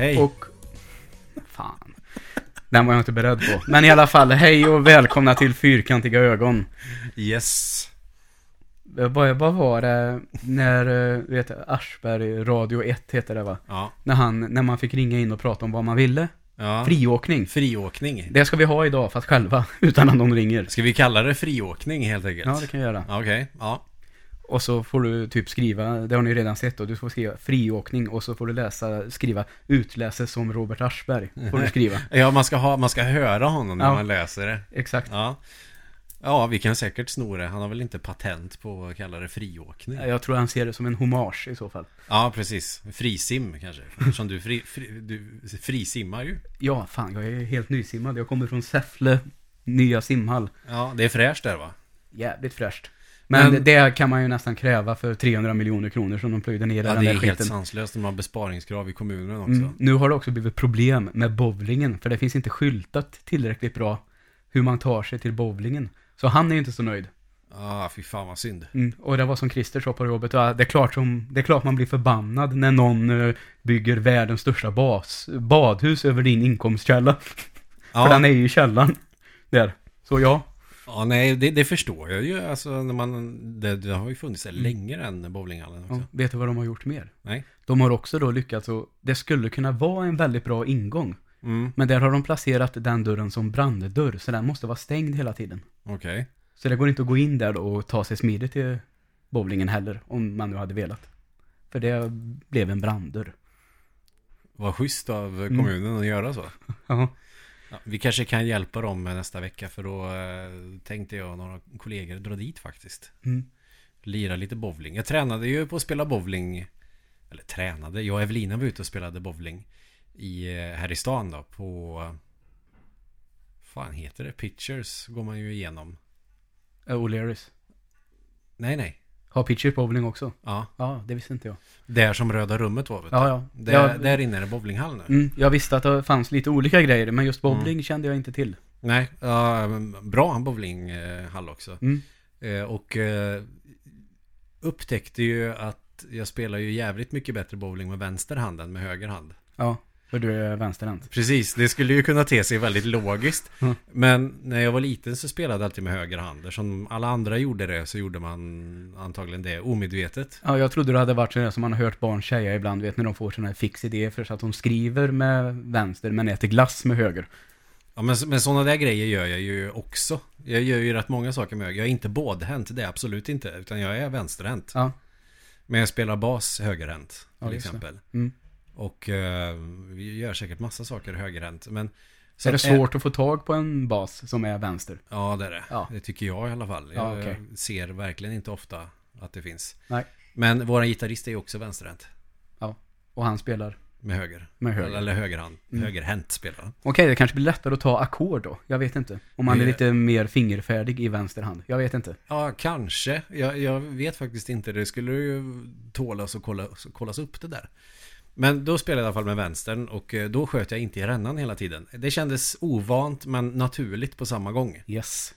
Hej. Och... Fan. Den var jag inte beredd på. Men i alla fall, hej och välkomna till Fyrkantiga ögon. Yes. Vad, vad var det när, eh, vet jag, Aschberg, Radio 1 heter det va? Ja. När, han, när man fick ringa in och prata om vad man ville. ja. Friåkning. Friåkning. Det ska vi ha idag, fast själva, utan att någon ringer. Ska vi kalla det friåkning helt enkelt? Ja, det kan jag göra. Okej, ja. Och så får du typ skriva, det har ni redan sett då, du får skriva friåkning och så får du läsa, skriva utläses som Robert Aschberg. Får du skriva. Ja, man ska, ha, man ska höra honom när Ja. man läser det. Exakt. Ja. Ja, vi kan säkert sno det. Han har väl inte patent på att kalla det friåkning? Jag tror han ser det som en hommage i så fall. Ja, precis. Frisim kanske. Eftersom du, fri, fri, du frisimmar ju. Ja, fan, jag är helt nysimmad. Jag kommer från Säffle, nya simhall. Ja, det är fräscht där va? Jävligt fräscht. Men, Men- det kan man ju nästan kräva för 300 miljoner kronor som de plöjde ner Ja, den det är där helt skiten. sanslöst. De har besparingskrav i kommunen också. Mm. Nu har det också blivit problem med bowlingen, för det finns inte skyltat tillräckligt bra hur man tar sig till bowlingen. Så han är inte så nöjd. Ah, fy fan vad synd. Mm. Och det var som Christer sa på jobbet, ja, det, är klart som, det är klart man blir förbannad när någon eh, bygger världens största bas, badhus över din inkomstkälla. Ja, För den är ju i källaren. Där. Så ja. Ja nej, det, det förstår jag ju. Alltså, när man, det, det har ju funnits där längre än bowlinghallen också. ja. Vet du vad de har gjort mer? Nej. De har också då lyckats och det skulle kunna vara en väldigt bra ingång. Mm, Men där har de placerat den dörren som branddörr, så den måste vara stängd hela tiden. okej. Så det går inte att gå in där och ta sig smidigt till bowlingen heller, om man nu hade velat. För det blev en branddörr. Vad schysst av kommunen att göra så. Ja. Ja, vi kanske kan hjälpa dem nästa vecka för då eh, tänkte jag och några kollegor dra dit faktiskt. Mm. Lira lite bowling. Jag tränade ju på att spela bowling. Eller tränade, jag och Evelina var ute och spelade bowling. I, eh, här i stan då på... fan heter det? Pitchers går man ju igenom. Uh, O'Learys. Nej, nej. Har pitcher bowling också? Ja, Ja, det visste inte jag. där som Röda rummet var vet du. Ja, ja. Där, Jag, där inne är det bowlinghall nu. mm, jag visste att det fanns lite olika grejer, men just bowling kände jag inte till. Nej, ja, bra bowlinghall också. Mm. Eh, Och eh, upptäckte ju att jag spelar ju jävligt mycket bättre bowling med vänster hand än med höger hand. Ja, för du är vänsterhänt. Precis, det skulle ju kunna te sig väldigt logiskt. Mm. Men när jag var liten så spelade jag alltid med höger hand. Eftersom alla andra gjorde det så gjorde man antagligen det omedvetet. Ja, jag trodde det hade varit sådär som man har hört barn säga ibland, vet när de får sådana här fix idéer för så att de skriver med vänster men äter glass med höger. Ja, men, men sådana där grejer gör jag ju också. Jag gör ju rätt många saker med höger. Jag är inte bådhänt, det är jag absolut inte. Utan jag är vänsterhänt. Ja. Men jag spelar bas högerhänt Ja, till det. exempel. Mm. Och eh, vi gör säkert massa saker högerhänt. Men Så är det att- svårt att få tag på en bas som är vänster? Ja, det är det. Ja. Det tycker jag i alla fall. Ja, Jag okej. ser verkligen inte ofta att det finns. Nej. Men våra gitarrist är ju också vänsterhänt. Och han spelar Med höger. med höger. Eller högerhand. Mm. Högerhänt spelar han. Okej, det kanske blir lättare att ta ackord då. Jag vet inte. Om man är lite mer fingerfärdig i vänster hand. Jag vet inte. Ja, kanske. Jag, jag vet faktiskt inte. Det skulle ju tålas och kolla, kollas upp det där. Men då spelade jag i alla fall med vänstern och eh, då sköt jag inte i rännan hela tiden. Det kändes ovant men naturligt på samma gång. Yes.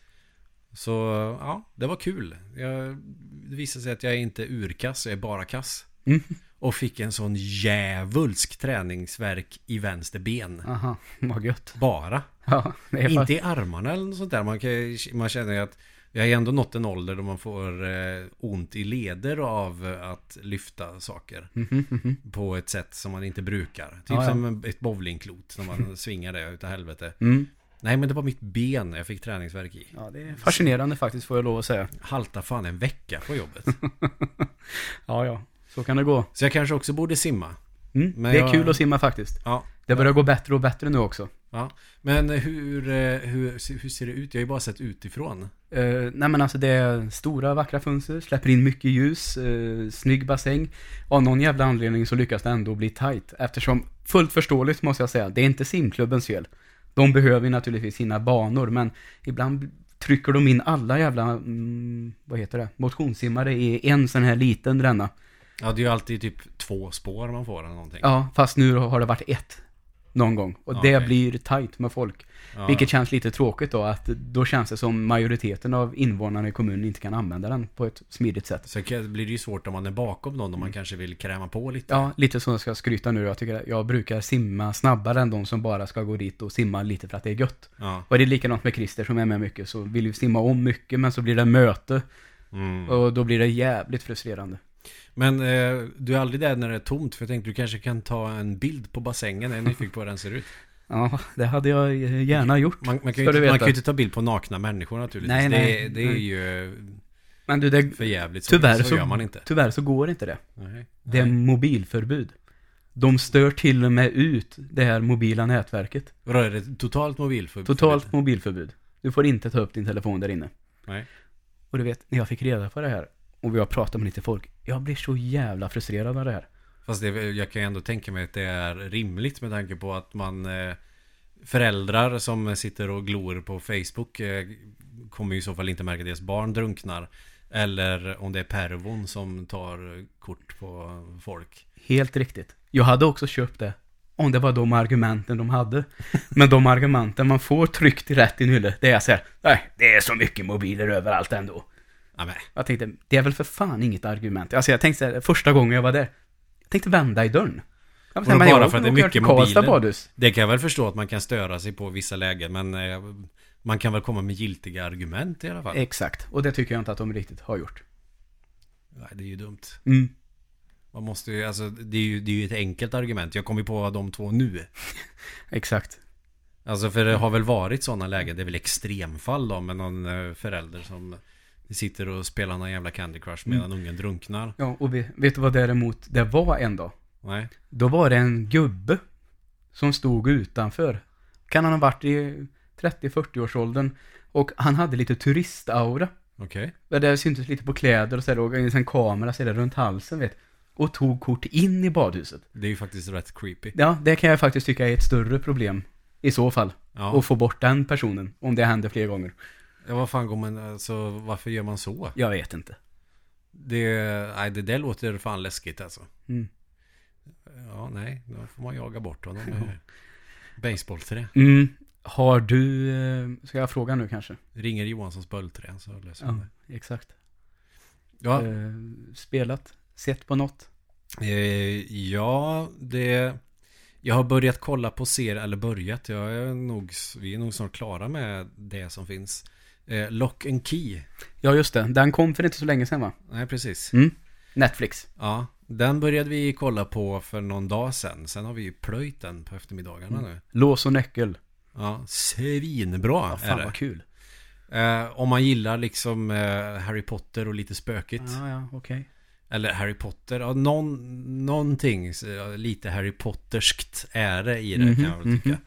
Så ja, det var kul. Jag, det visade sig att jag är inte urkass, jag är bara kass. Mm. Och fick en sån djävulsk träningsverk i vänster ben. Aha, vad gött. Bara. Ja, Inte i armarna eller något sånt där. Man, kan, man känner ju att jag har ändå nått en ålder då man får eh, ont i leder av att lyfta saker. Mhm, mhm. På ett sätt som man inte brukar. Typ Ja, ja. som ett bowlingklot när man svingar det utav helvete. Mm. Nej men det var mitt ben jag fick träningsverk i. Ja, det är fascinerande faktiskt får jag lov att säga. Halta fan en vecka på jobbet. Ja, ja. Så kan det gå. Så jag kanske också borde simma. Mm. Det är jag- kul att simma faktiskt. Ja. Det börjar gå bättre och bättre nu också. Ja. Men hur, eh, hur, hur ser det ut? Jag har ju bara sett utifrån. Uh, nej men alltså det är stora vackra fönster, släpper in mycket ljus, uh, snygg bassäng. Av någon jävla anledning så lyckas det ändå bli tight. Eftersom, fullt förståeligt måste jag säga, det är inte simklubbens fel. De behöver ju naturligtvis sina banor, men ibland trycker de in alla jävla, mm, vad heter det, motionssimmare i en sån här liten ränna. Ja, det är ju alltid typ två spår man får eller någonting. Ja, fast nu har det varit ett. Någon gång. Och Okej. det blir tight med folk. Ja. Vilket känns lite tråkigt då, att då känns det som majoriteten av invånarna i kommunen inte kan använda den på ett smidigt sätt. Så blir det ju svårt om man är bakom någon om man kanske vill kräma på lite. Ja, lite så jag ska skryta nu. Jag tycker att jag brukar simma snabbare än de som bara ska gå dit och simma lite för att det är gött. Ja. Och det är likadant med Christer som är med mycket, så vill ju simma om mycket, men så blir det möte. Mm. Och då blir det jävligt frustrerande. Men eh, du är aldrig där när det är tomt för jag tänkte du kanske kan ta en bild på bassängen. Jag är nyfiken på hur den ser ut. Ja, det hade jag gärna gjort. Man, man, kan, ju inte, man kan ju inte ta bild på nakna människor naturligtvis. Nej, det, nej, är- det är nej. ju Men du, det, för jävligt. Så, tyvärr, så, så, gör man inte. tyvärr så går inte det. Nej. Det är mobilförbud. De stör till och med ut det här mobila nätverket. Vadå, är det totalt mobilförbud? Totalt mobilförbud. Du får inte ta upp din telefon där inne. Nej. Och du vet, när jag fick reda på det här och vi har pratat med lite folk, jag blir så jävla frustrerad av det här. Fast det, jag kan ju ändå tänka mig att det är rimligt med tanke på att man eh, Föräldrar som sitter och glor på Facebook eh, Kommer ju i så fall inte märka att deras barn drunknar Eller om det är pervon som tar kort på folk Helt riktigt. Jag hade också köpt det. Om det var de argumenten de hade. Men de argumenten man får tryckt rätt i nylle, det är så här, nej, det är så mycket mobiler överallt ändå. Ja, men, Jag tänkte, det är väl för fan inget argument. Alltså jag tänkte här, första gången jag var där, jag tänkte vända i dörren. Jag Och bara för att det är mycket mobiler. Det kan jag väl förstå att man kan störa sig på vissa lägen Men eh, man kan väl komma med giltiga argument i alla fall Exakt, och det tycker jag inte att de riktigt har gjort. Nej, det är ju dumt Mm. Man måste ju, alltså det är ju, det är ju ett enkelt argument Jag kommer ju på de två nu Exakt. Alltså för det har väl varit sådana lägen, det är väl extremfall då med någon eh, förälder som sitter och spelar någon jävla Candy Crush medan ungen drunknar. Ja, och vet, vet du vad däremot det var en dag? Nej. Då var det en gubbe som stod utanför. Kan han ha varit i 30-40-årsåldern. Och han hade lite turistaura. Okej. Där Det syntes lite på kläder och så där, och en kamera så där, runt halsen vet. Och tog kort in i badhuset. Det är ju faktiskt rätt creepy. Ja, det kan jag faktiskt tycka är ett större problem. I så fall. Ja. att få bort den personen. Om det händer fler gånger. Ja vad fan går man, alltså varför gör man så? Jag vet inte. Det, nej det där låter fan läskigt alltså. Mm. Ja, nej, då får man jaga bort honom med baseballträ. Mm. Har du, eh, ska jag fråga nu kanske? Ringer Johanssons böldträ så löser Ja, det. exakt. Ja, Eh, spelat? Sett på något? Eh, ja, det... Jag har börjat kolla på serier, eller börjat, jag är nog, vi är nog snart klara med det som finns. Eh, Lock and Key. Ja, just det. Den kom för inte så länge sedan va? Nej, precis. Mm. Netflix. Ja, den började vi kolla på för någon dag sedan. Sen har vi ju plöjt den på eftermiddagarna nu. Lås och nyckel. Ja, svinbra Ja, är fan det. vad kul. Eh, om man gillar liksom eh, Harry Potter och lite spökigt. Ja, ja, okej. Eller Harry Potter, ja, någon, någonting så, ja, lite Harry Potterskt är det i det Mhm, kan jag väl tycka. mhm.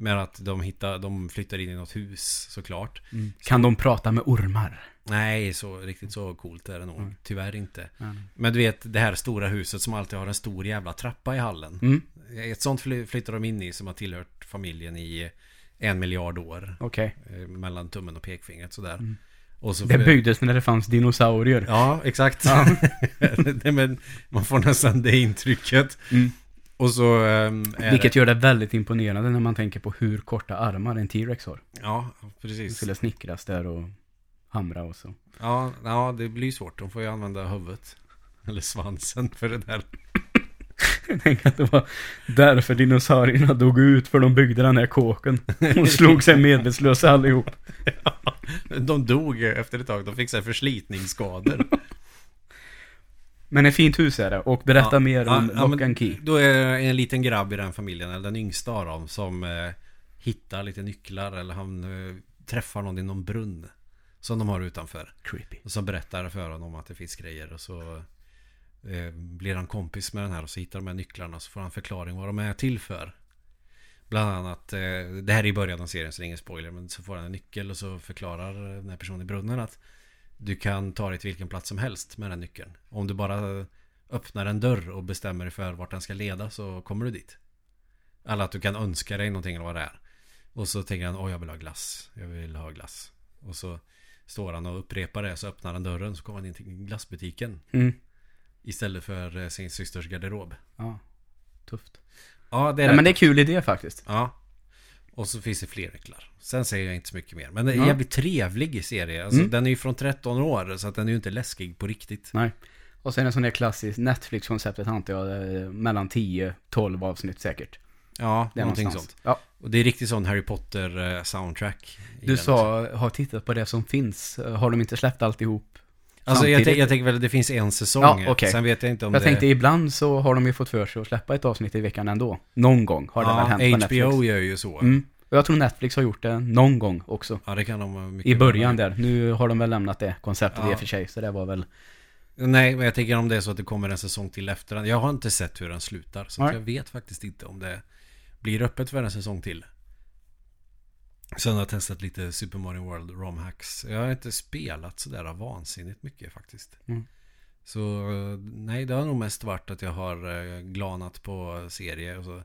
Men att de hittar, de flyttar in i något hus såklart. Mm. Kan de prata med ormar? Nej, så riktigt så coolt är det nog. Mm. Tyvärr inte. Mm. Men du vet det här stora huset som alltid har en stor jävla trappa i hallen. Mm. Ett sånt fly- flyttar de in i som har tillhört familjen i en miljard år. Okej. Eh, mellan tummen och pekfingret sådär. Mm. Och så Det byggdes när det fanns dinosaurier. Ja, exakt. Ja. Men man får nästan det intrycket. Mm. Och så är Vilket det... gör det väldigt imponerande när man tänker på hur korta armar en T-Rex har. Ja, precis. skulle snickras där och hamra och så. Ja, ja, det blir svårt. De får ju använda huvudet. Eller svansen för det där. Jag tänker att det var därför dinosaurierna dog ut, för de byggde den här kåken. Och slog sig medvetslösa allihop. De dog efter ett tag. De fick så här förslitningsskador. Men ett fint hus är det, och berätta Ja, mer om ja, Lock and Key. Då är det en liten grabb i den familjen, eller den yngsta av dem, som eh, hittar lite nycklar eller han eh, träffar någon i någon brunn. Som de har utanför. Creepy. Och så berättar för honom att det finns grejer och så eh, blir han kompis med den här och så hittar de här nycklarna så får han förklaring vad de är till för. Bland annat, eh, det här är i början av serien så det är ingen spoiler men så får han en nyckel och så förklarar den här personen i brunnen att du kan ta dig till vilken plats som helst med den nyckeln. Om du bara öppnar en dörr och bestämmer dig för vart den ska leda så kommer du dit. Eller att du kan önska dig någonting eller vad det är. Och så tänker han, åh jag vill ha glass. Jag vill ha glass. Och så står han och upprepar det så öppnar han dörren så kommer han in till glassbutiken. Mm. Istället för eh, sin systers garderob. Ja. Tufft. Ja, det är Nej, rätt. men det är kul idé faktiskt. Ja. Och så finns det fler äcklar. Sen säger jag inte så mycket mer. Men det är Ja. jävligt trevlig serie. Alltså, Mm. Den är ju från 13 år, så att den är ju inte läskig på riktigt. Nej. Och sen en sån där klassisk Netflix-konceptet antar jag, eh, mellan 10-12 avsnitt säkert. Ja, Det är någonting någonstans. sånt. Ja. Och det är riktigt sån Harry Potter-soundtrack. Du sa, har tittat på det som finns. Har de inte släppt alltihop? Alltså jag, tänk- jag tänker väl att det finns en säsong. Ja, okej. Sen vet jag inte om jag det... tänkte ibland så har de ju fått för sig att släppa ett avsnitt i veckan ändå. Någon gång har det väl hänt på HBO Netflix. gör ju så. Mm. Och jag tror Netflix har gjort det någon gång också. Ja, det kan de I början där. Nu har de väl lämnat det konceptet Ja. i och för sig. Så det var väl... Nej, men jag tänker om det är så att det kommer en säsong till efter den. Jag har inte sett hur den slutar. Så jag vet faktiskt inte om det blir öppet för en säsong till. Sen har jag testat lite Super Mario World ROM hacks. Jag har inte spelat sådär vansinnigt mycket faktiskt. Mm. Så eh, nej, det har nog mest varit att jag har eh, glanat på serier och så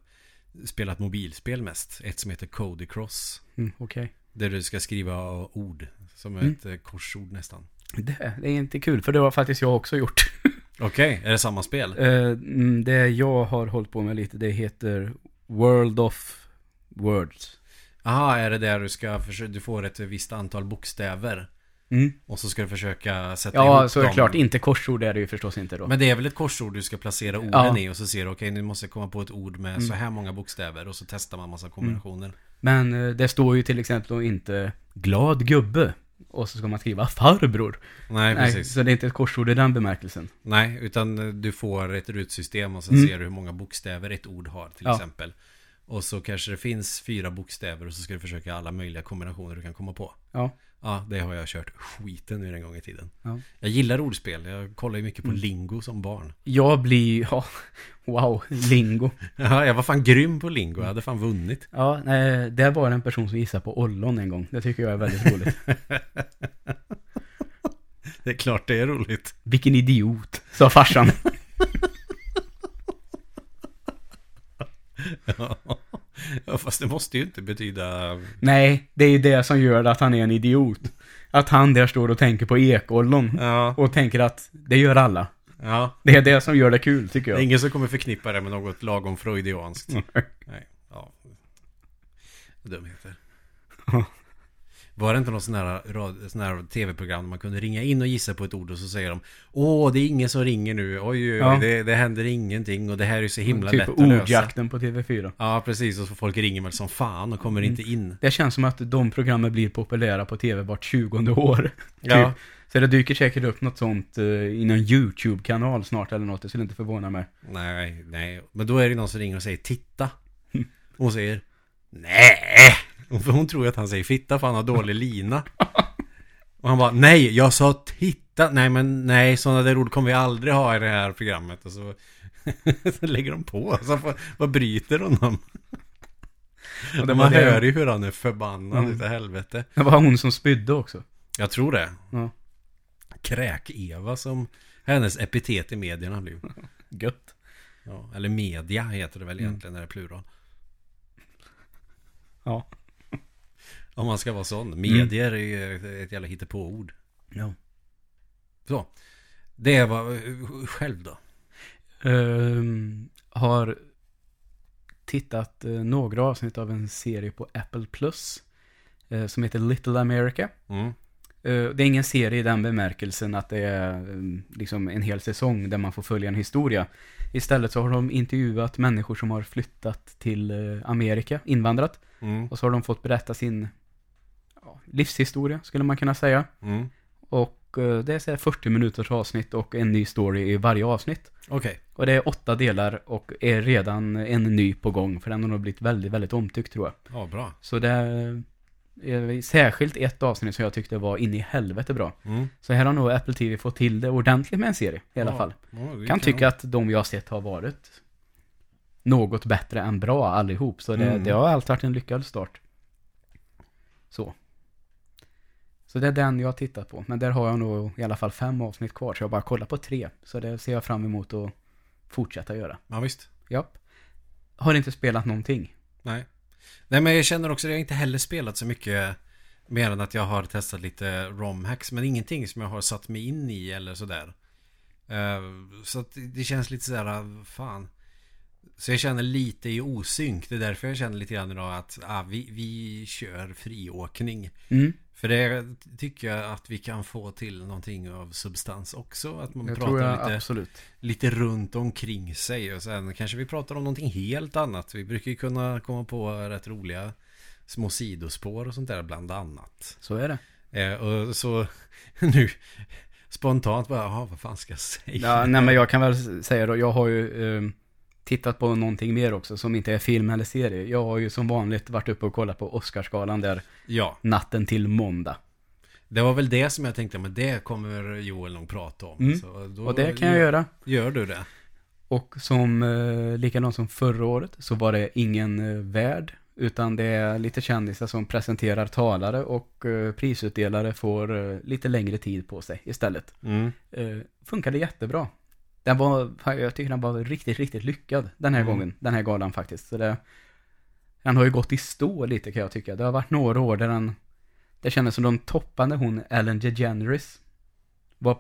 spelat mobilspel mest. Ett som heter Cody Cross. Mm, Okej. Där du ska skriva ord. Som Mm. ett eh, korsord nästan. Det, det är inte kul, för det har faktiskt jag också gjort. Okej, är det samma spel? Mm, det jag har hållit på med lite, det heter World of Words. Aha, är det där du ska försöka, du får ett visst antal bokstäver Mm. och så ska du försöka sätta Ja, ihop så är det dem. klart. Inte korsord är det ju förstås inte då. Men det är väl ett korsord du ska placera orden Ja. i och så ser du, okej nu måste jag komma på ett ord med Mm. så här många bokstäver och så testar man massa kombinationer. Men eh, det står ju till exempel inte glad gubbe. Och så ska man skriva farbror. Nej, Nej, precis. så det är inte ett korsord i den bemärkelsen. Nej, utan eh, du får ett rutsystem och sen Mm. ser du hur många bokstäver ett ord har till Ja. exempel. Och så kanske det finns fyra bokstäver och så ska du försöka alla möjliga kombinationer du kan komma på. Ja. Ja, det har jag kört skiten ur en gång i tiden. Ja. Jag gillar ordspel. Jag kollar ju mycket på Mm. lingo som barn. Jag blir, ja, wow, lingo. Ja, jag var fan grym på lingo. Jag hade fan vunnit. Ja, nej, det var en person som gissade på ollon en gång. Det tycker jag är väldigt roligt. Det är klart det är roligt. Vilken idiot, sa farsan. Ja, fast det måste ju inte betyda... Nej, det är ju det som gör att han är en idiot. Att han där står och tänker på ekollon. Ja, Och tänker att det gör alla. ja. Det är det som gör det kul, tycker Det är jag. ingen som kommer förknippa det med något lagom freudianskt. Nej, ja. Dumheter. Var det inte något sån här, sån här tv-program där man kunde ringa in och gissa på ett ord och så säger de Åh, det är ingen som ringer nu. Oj, oj, Ja. det, det händer ingenting och det här är så himla typ lätt att lösa. ordjakten på TV4. Ja, precis. Och så folk ringer väl som fan och kommer Mm. inte in. Det känns som att de programmen blir populära på TV vart 20 år. Ja. Typ. Så det dyker säkert upp något sånt uh, i någon YouTube-kanal snart eller något. Det skulle inte förvåna mig. Nej, nej. Men då är det någon som ringer och säger titta. Och hon säger nej. För hon tror att han säger fitta för han har dålig lina. Och han bara nej, jag sa titta. Nej men nej, sådana där ord kommer vi aldrig ha i det här programmet. Och så, så lägger de på. Så vad, vad bryter honom? Och det Man det- hör ju hur han är förbannad Mm. utav helvete. Det var hon som spydde också. Jag tror det. Ja. Kräk-Eva som hennes epitet i medierna blev. Gött. Ja, eller media heter det väl Mm. egentligen när det är plural. Ja. Om man ska vara sån. Mm. Medier är ju ett jävla hittepåord. ja. Så. Det var själv då. Ehm, har tittat eh, några avsnitt av en serie på Apple Plus. eh, som heter Little America. Mm. Eh, det är ingen serie i den bemärkelsen att det är eh, liksom en hel säsong där man får följa en historia. Istället så har de intervjuat människor som har flyttat till Amerika, invandrat. Mm. Och så har de fått berätta sin livshistoria, skulle man kunna säga. Mm. Och eh, det är så här 40 minuters avsnitt och en ny story i varje avsnitt. Okej. Och det är åtta delar och är redan en ny på gång. För den har nog blivit väldigt, väldigt omtyckt tror jag. Ja, bra. Så det är är särskilt ett avsnitt som jag tyckte var in i helvete bra. Mm. Så här har nog Apple TV fått till det ordentligt med en serie i alla Ja. fall. Ja, Kan tycka att de jag har sett har varit något bättre än bra allihop. Så det, Mm. det har alltid varit en lyckad start. Så. Så det är den jag har tittat på. Men där har jag nog i alla fall fem avsnitt kvar. Så jag bara kollat på tre. Så det ser jag fram emot att fortsätta göra. Ja, visst. Japp. Har inte spelat någonting. Nej. Nej, men jag känner också att jag inte heller spelat så mycket mer än att jag har testat lite romhacks. Men ingenting som jag har satt mig in i eller sådär. Eh, så att det känns lite sådär, fan. Så jag känner lite i osynk. Det är därför jag känner lite grann idag att ah, vi, vi kör friåkning. Mm. För det tycker jag att vi kan få till någonting av substans också. Att man Jag pratar jag lite, absolut. lite runt omkring sig. Och sen kanske vi pratar om någonting helt annat. Vi brukar ju kunna komma på rätt roliga små sidospår och sånt där bland annat. Så är det. Eh, och så nu spontant bara, jaha vad fan ska jag säga? Ja, nej men jag kan väl säga då, jag har ju eh, tittat på någonting mer också som inte är film eller serie. Jag har ju som vanligt varit uppe och kollat på Oscarsgalan där ja, natten till måndag. det var väl det som jag tänkte, men det kommer Joel nog prata om. Mm. Så då Och det kan jag göra. Gör du det? Och som eh, likadant som förra året så var det ingen eh, värd. Utan det är lite kändisar som presenterar talare och eh, prisutdelare får eh, lite längre tid på sig istället. Mm. Eh, funkade jättebra. Den var, jag tycker den var riktigt, riktigt lyckad den här Mm. gången. Den här galan faktiskt. Så det, den har ju gått i stå lite kan jag tycka. Det har varit några år där den, det kändes som de toppade hon Ellen DeGeneres var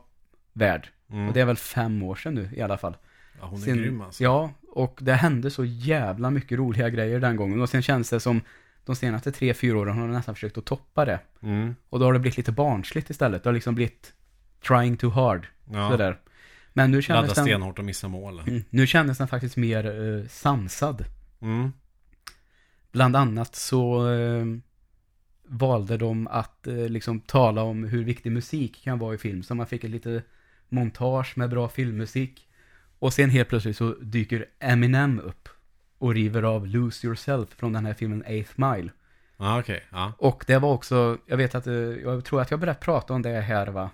värd. Mm. Och det är väl fem år sedan nu i alla fall. Ja, hon är Sen- grym alltså. Ja, och det hände så jävla mycket roliga grejer den gången. Och sen känns det som de senaste tre, fyra åren har de nästan försökt att toppa det. Mm. Och då har det blivit lite barnsligt istället. Det har liksom blivit trying too hard. Ja. Sådär. Men nu Ladda kändes, den, stenhårt och missa mål. Mm, nu kändes den faktiskt mer eh, sansad. Mm. Bland annat så eh, valde de att eh, liksom tala om hur viktig musik kan vara i film. Så man fick ett lite montage med bra filmmusik. Och sen helt plötsligt så dyker Eminem upp och river av Lose Yourself från den här filmen Eighth Mile. Ja, okej. Ja. Och det var också, jag vet att, jag tror att jag börjat prata om det här va,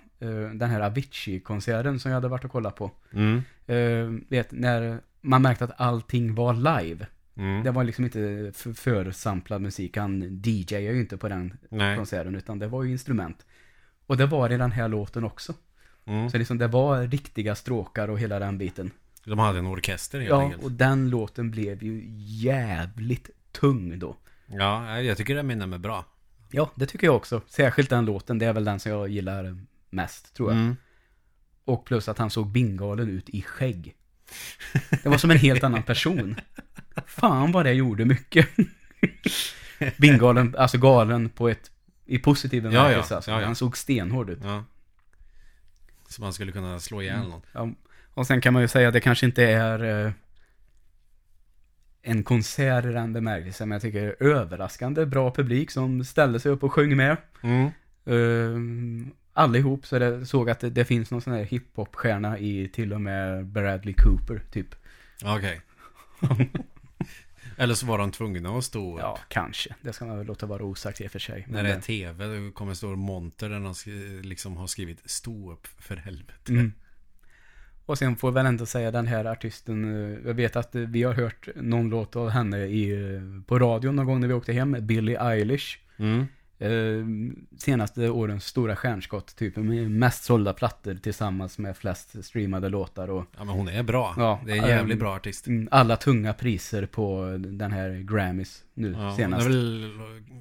den här Avicii-konserten som jag hade varit och kollat på. Mm. Eh, vet, när man märkte att allting var live. Mm. Det var liksom inte för, församplad musik. Han DJar ju inte på den Nej. konserten, utan det var ju instrument. Och det var i den här låten också. Mm. Så liksom det var riktiga stråkar och hela den biten. De hade en orkester helt Ja, enkelt. och den låten blev ju jävligt tung då. Ja, jag tycker det minner är bra. Ja, det tycker jag också. Särskilt den låten, det är väl den som jag gillar mest, tror jag. Mm. Och plus att han såg bingalen ut i skägg. Det var som en helt annan person. Fan vad det gjorde mycket. Bingalen, alltså galen på ett, i positiv ja, bemärkelse. alltså. ja, ja. Han såg stenhård ut. Ja. Så man skulle kunna slå ihjäl någon. Ja, och sen kan man ju säga att det kanske inte är eh, en konsert i den bemärkelsen, men jag tycker överraskande bra publik som ställde sig upp och sjöng med. Mm. Uh, allihop så det, såg att det, det finns någon sån här hiphop-stjärna i till och med Bradley Cooper, typ. Okej. Eller så var de tvungna att stå upp. Ja, kanske. Det ska man väl låta vara osagt i och för sig. När det är tv, det kommer stå monter där sk- liksom har skrivit stå upp för helvete. Mm. Och sen får jag väl ändå säga den här artisten, eh, jag vet att eh, vi har hört någon låt av henne i, eh, på radion någon gång när vi åkte hem, Billie Eilish. Mm. Eh, senaste årens stora stjärnskott, typ med mest sålda plattor tillsammans med flest streamade låtar och Ja men hon är bra. Ja, det är en jävligt ehm, bra artist. mm, alla tunga priser på den här Grammys nu Ja, hon senast. är väl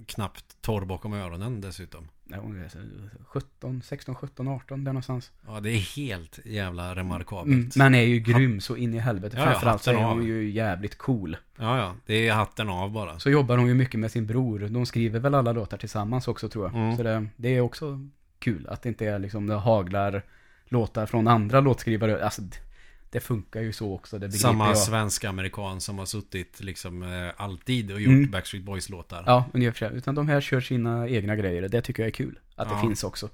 knappt torr bakom öronen dessutom. Ja, hon är så 17, 16, 17, 18 där någonstans. Ja, det är helt jävla remarkabelt. Mm, men är ju grym så in i helvete. Ja, ja, Framförallt så är hon av. ju jävligt cool. Ja, ja. Det är hatten av bara. Så jobbar hon ju mycket med sin bror. De skriver väl alla låtar tillsammans också tror jag. Mm. Så det, det är också kul att det inte är liksom det haglar låtar från andra låtskrivare. Alltså det, det funkar ju så också. Det Samma svensk-amerikan som har suttit liksom eh, alltid och gjort Mm. Backstreet Boys-låtar. Ja, ungefär. Utan de här kör sina egna grejer. Det tycker jag är kul. Att det Ja. finns också.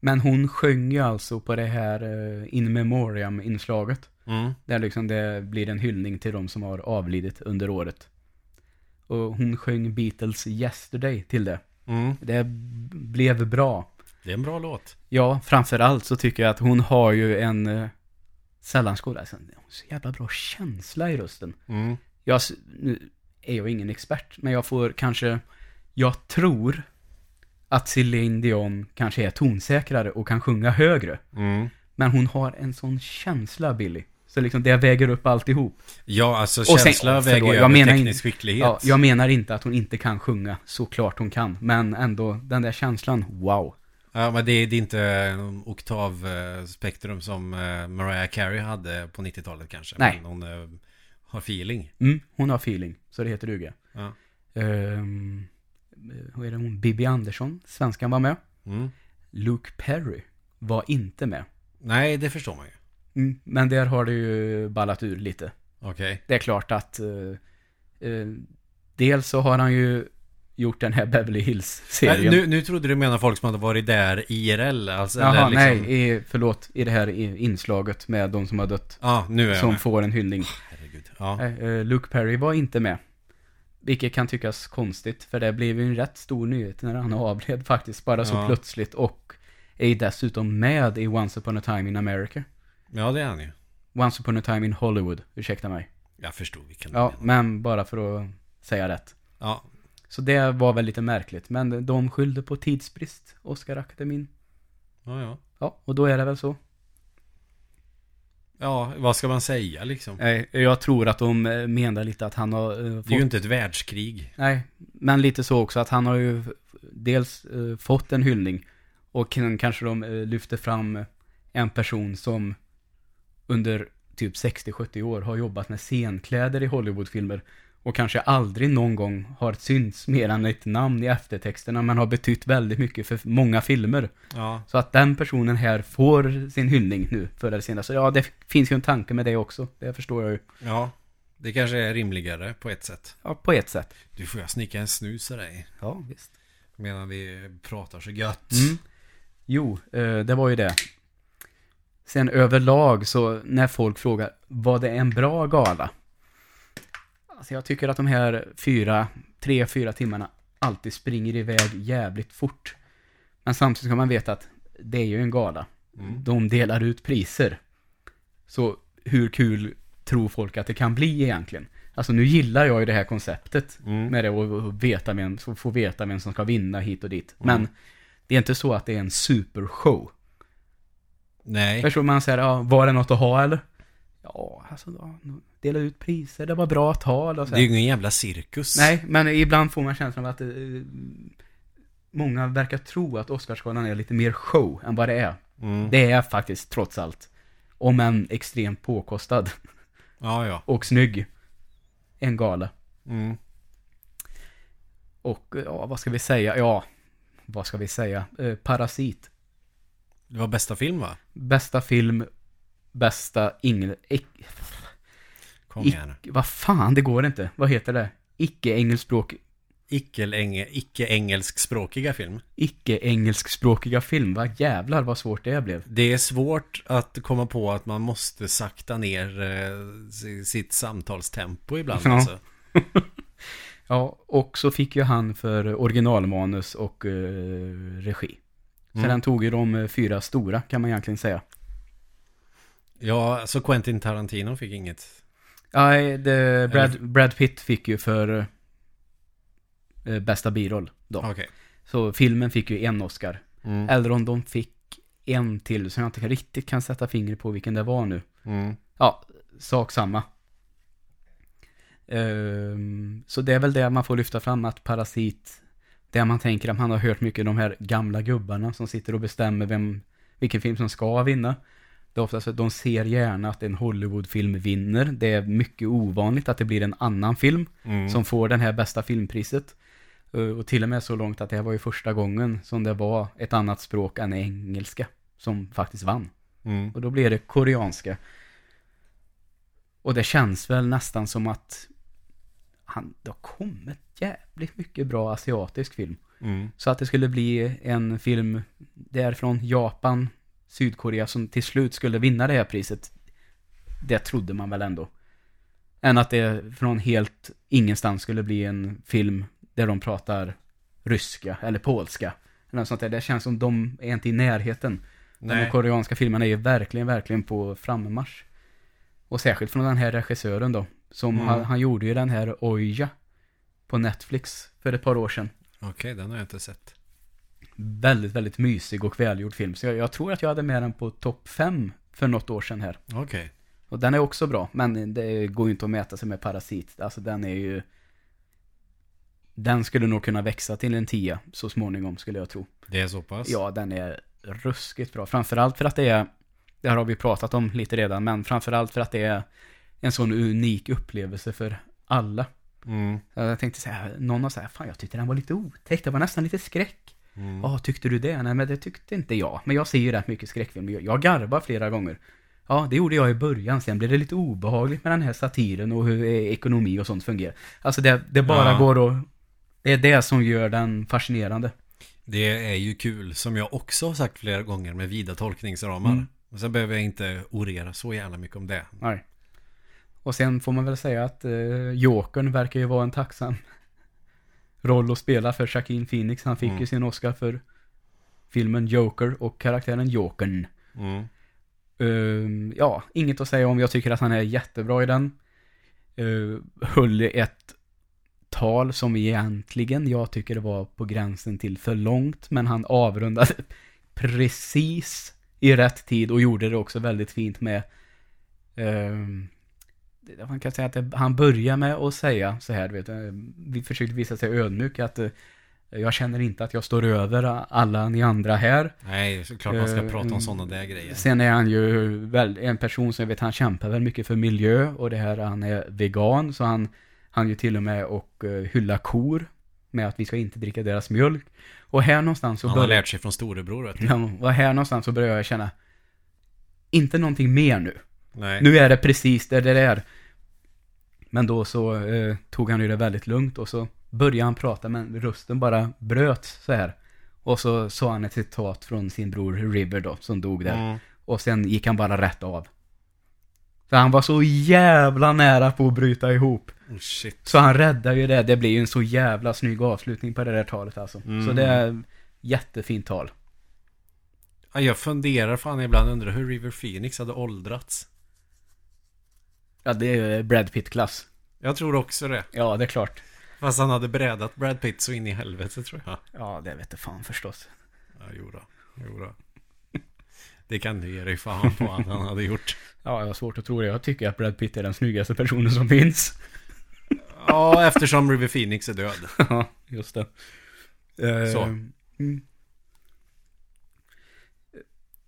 Men hon sjöng ju alltså på det här uh, In Memoriam-inslaget. Mm. Där liksom det blir en hyllning till de som har avlidit under året. Och hon sjöng Beatles Yesterday till det. Mm. Det blev bra. Det är en bra låt. Ja, framförallt så tycker jag att hon har ju en sällanskådad, alltså, så jävla bra känsla i rösten. Mm. Jag, nu är jag ingen expert, men jag får kanske, jag tror att Celine Dion kanske är tonsäkrare och kan sjunga högre. Mm. Men hon har en sån känsla, Billy. Så liksom det väger upp alltihop. Ja, alltså känsla förlåt, väger ju jag över menar teknisk skicklighet. Ja, jag menar inte att hon inte kan sjunga, såklart hon kan. Men ändå, den där känslan, wow. Ja, men det är, det är inte en oktavspektrum som eh, Mariah Carey hade på 90-talet kanske. Nej. Men hon eh, har feeling. Mm, hon har feeling, så det heter duga. Ja. Um, vad är det hon? Bibi Andersson, svenskan var med. Mm. Luke Perry var inte med. Nej, det förstår man ju. Mm, men där har det ju ballat ur lite. Okej. Det är klart att uh, uh, dels så har han ju gjort den här Beverly Hills-serien. Nu, nu trodde du menade folk som hade varit där IRL, alltså, Jaha, liksom... nej, i, förlåt, i det här inslaget med de som har dött. Ja, nu är jag Som med. får en hyllning. Herregud. Ja. Nej, eh, Luke Perry var inte med. Vilket kan tyckas konstigt, för det blev ju en rätt stor nyhet när han avled faktiskt, bara så Ja. plötsligt. Och är dessutom med i Once upon a time in America. ja, det är han ju. Once upon a time in Hollywood, ursäkta mig. Jag förstod vilken Ja, menar. men bara för att säga rätt. Ja, Så det var väl lite märkligt, men de skyllde på tidsbrist, Oscar-akademin. ja, ja. Ja, och då är det väl så. Ja, vad ska man säga liksom? Nej, jag tror att de eh, menar lite att han har eh, fått... Det är ju inte ett världskrig. Nej, men lite så också att han har ju dels eh, fått en hyllning och kanske de eh, lyfter fram en person som under typ 60-70 år har jobbat med scenkläder i Hollywoodfilmer och kanske aldrig någon gång har synts mer än ett namn i eftertexterna men har betytt väldigt mycket för många filmer. Ja, Så att den personen här får sin hyllning nu förr eller senare. Så ja, det finns ju en tanke med det också. Det förstår jag ju. ja. Det kanske är rimligare på ett sätt. Ja, på ett sätt. Du får jag snicka en snus av dig. Ja, visst. Medan vi pratar så gött. Mm. Jo, eh, det var ju det. Sen överlag så när folk frågar, var det en bra gala? Alltså jag tycker att de här fyra, tre, fyra timmarna alltid springer iväg jävligt fort. Men samtidigt ska man veta att det är ju en gala. Mm. De delar ut priser. Så hur kul tror folk att det kan bli egentligen? Alltså nu gillar jag ju det här konceptet Mm. med det och veta vem, få veta vem som ska vinna hit och dit. Mm. Men det är inte så att det är en supershow. Nej. Förstår man säger, ja, var det något att ha eller? Ja, alltså då, dela ut priser, det var bra tal och så. Det är ju ingen jävla cirkus. Nej, men ibland får man känslan av att eh, många verkar tro att Oscarsgalan är lite mer show än vad det är. Mm. Det är faktiskt trots allt, om än extremt påkostad Ja, ja. och snygg, en gala. Mm. Och ja, vad ska vi säga? Ja, vad ska vi säga? Eh, Parasit. Det var bästa film va? Bästa film, bästa ingel... Ick, Kom igen nu. vad fan, det går inte. Vad heter det? Icke-engelskspråk... Icke-enge- Icke-engelskspråkiga film. Icke-engelskspråkiga film. Vad jävlar vad svårt det blev. Det är svårt att komma på att man måste sakta ner eh, si- sitt samtalstempo ibland Ja. alltså. Ja, och så fick ju han för originalmanus och eh, regi. Så Mm. den tog ju de eh, fyra stora kan man egentligen säga. Ja, så Quentin Tarantino fick inget. Ja, det, Brad, Brad Pitt fick ju för eh, bästa biroll då. Okej. Så filmen fick ju en Oscar. Mm. Eller om de fick en till, så jag inte riktigt kan sätta fingret på vilken det var nu. Mm. Ja, sak samma. Ehm, så det är väl det man får lyfta fram, att Parasit, det man tänker om han har hört mycket de här gamla gubbarna som sitter och bestämmer vem, vilken film som ska vinna. Det är oftast att de ser gärna att en Hollywoodfilm vinner. Det är mycket ovanligt att det blir en annan film Mm. som får den här bästa filmpriset. Eh, Och till och med så långt att det här var ju första gången som det var ett annat språk än engelska som faktiskt vann. Mm. Och då blir det koreanska. Och det känns väl nästan som att han, det har kommit jävligt mycket bra asiatisk film. Mm. Så att det skulle bli en film därifrån Japan, Sydkorea som till slut skulle vinna det här priset. Det trodde man väl ändå. Än att det från helt ingenstans skulle bli en film där de pratar ryska eller polska. Eller något sånt där. Det känns som de är inte i närheten. De Nej. koreanska filmerna är ju verkligen, verkligen på frammarsch. Och särskilt från den här regissören då. Som Mm. han, han gjorde ju den här Oja på Netflix för ett par år sedan. Okej, den har jag inte sett. Väldigt, väldigt mysig och välgjord film. Så jag, jag tror att jag hade med den på topp 5 för något år sedan här. Okej. Och den är också bra, men det går ju inte att mäta sig med Parasit. Alltså den är ju... Den skulle nog kunna växa till en tia så småningom skulle jag tro. Det är så pass? Ja, den är ruskigt bra. Framförallt för att det är, det här har vi pratat om lite redan, men framförallt för att det är en sån unik upplevelse för alla. Mm. Jag tänkte så här, någon har sagt, fan jag tyckte den var lite otäck, det var nästan lite skräck. Mm. Tyckte du det? Nej, men det tyckte inte jag. Men jag ser ju rätt mycket skräckfilm. Jag- Jag garvar flera gånger. Ja, det gjorde jag i början. Sen blev det lite obehagligt med den här satiren och hur eh, ekonomi och sånt fungerar. Alltså det, det bara Ja. går och... Det är det som gör den fascinerande. Det är ju kul, som jag också har sagt flera gånger med vida tolkningsramar. Mm. Och sen behöver jag inte orera så jävla mycket om det. Nej. Och sen får man väl säga att eh, Jokern verkar ju vara en tacksam roll att spela för Joaquin Phoenix. Han fick Mm. ju sin Oscar för filmen Joker och karaktären Jokern. Mm. Ehm, ja, inget att säga om. Jag tycker att han är jättebra i den. Uh, höll ett tal som egentligen jag tycker det var på gränsen till för långt. Men han avrundade precis i rätt tid och gjorde det också väldigt fint med det- man kan säga att det, han börjar med att säga så här, du vet, eh, vi försökte visa sig ödmjuk att eh, jag känner inte att jag står över alla ni andra här. Nej, såklart man ska Eh, prata om sådana där grejer. Sen är han ju väl, en person som jag vet, han kämpar väl mycket för miljö och det här, han är vegan, så han, han ju till och med och uh, hylla kor med att vi ska inte dricka deras mjölk. Och här någonstans så Han har lärt sig från storebror vet du. ja, och här någonstans så börjar jag känna, inte någonting mer nu. Nej. Nu är det precis det det är. Men då så eh, tog han ju det väldigt lugnt och så började han prata men rösten bara bröt så här. Och så sa han ett citat från sin bror River då, som dog där. Mm. Och sen gick han bara rätt av. För han var så jävla nära på att bryta ihop. Oh. Så han räddade ju det. Det blir ju en så jävla snygg avslutning på det där talet alltså. Mm. Så det är jättefint tal. Ja, jag funderar fan ibland undrar hur River Phoenix hade åldrats. Ja, det är Brad Pitt-klass. Jag tror också det. Ja, det är klart. Fast han hade brädat Brad Pitt så in i helvete tror jag. Ja, det vet jag fan förstås. Ja, jodå. jodå. Det kan du ge dig fan på att han hade gjort. Ja, jag har svårt att tro det. Jag tycker att Brad Pitt är den snyggaste personen som finns. Ja, eftersom River Phoenix är död. Ja, just det. Så. Mm.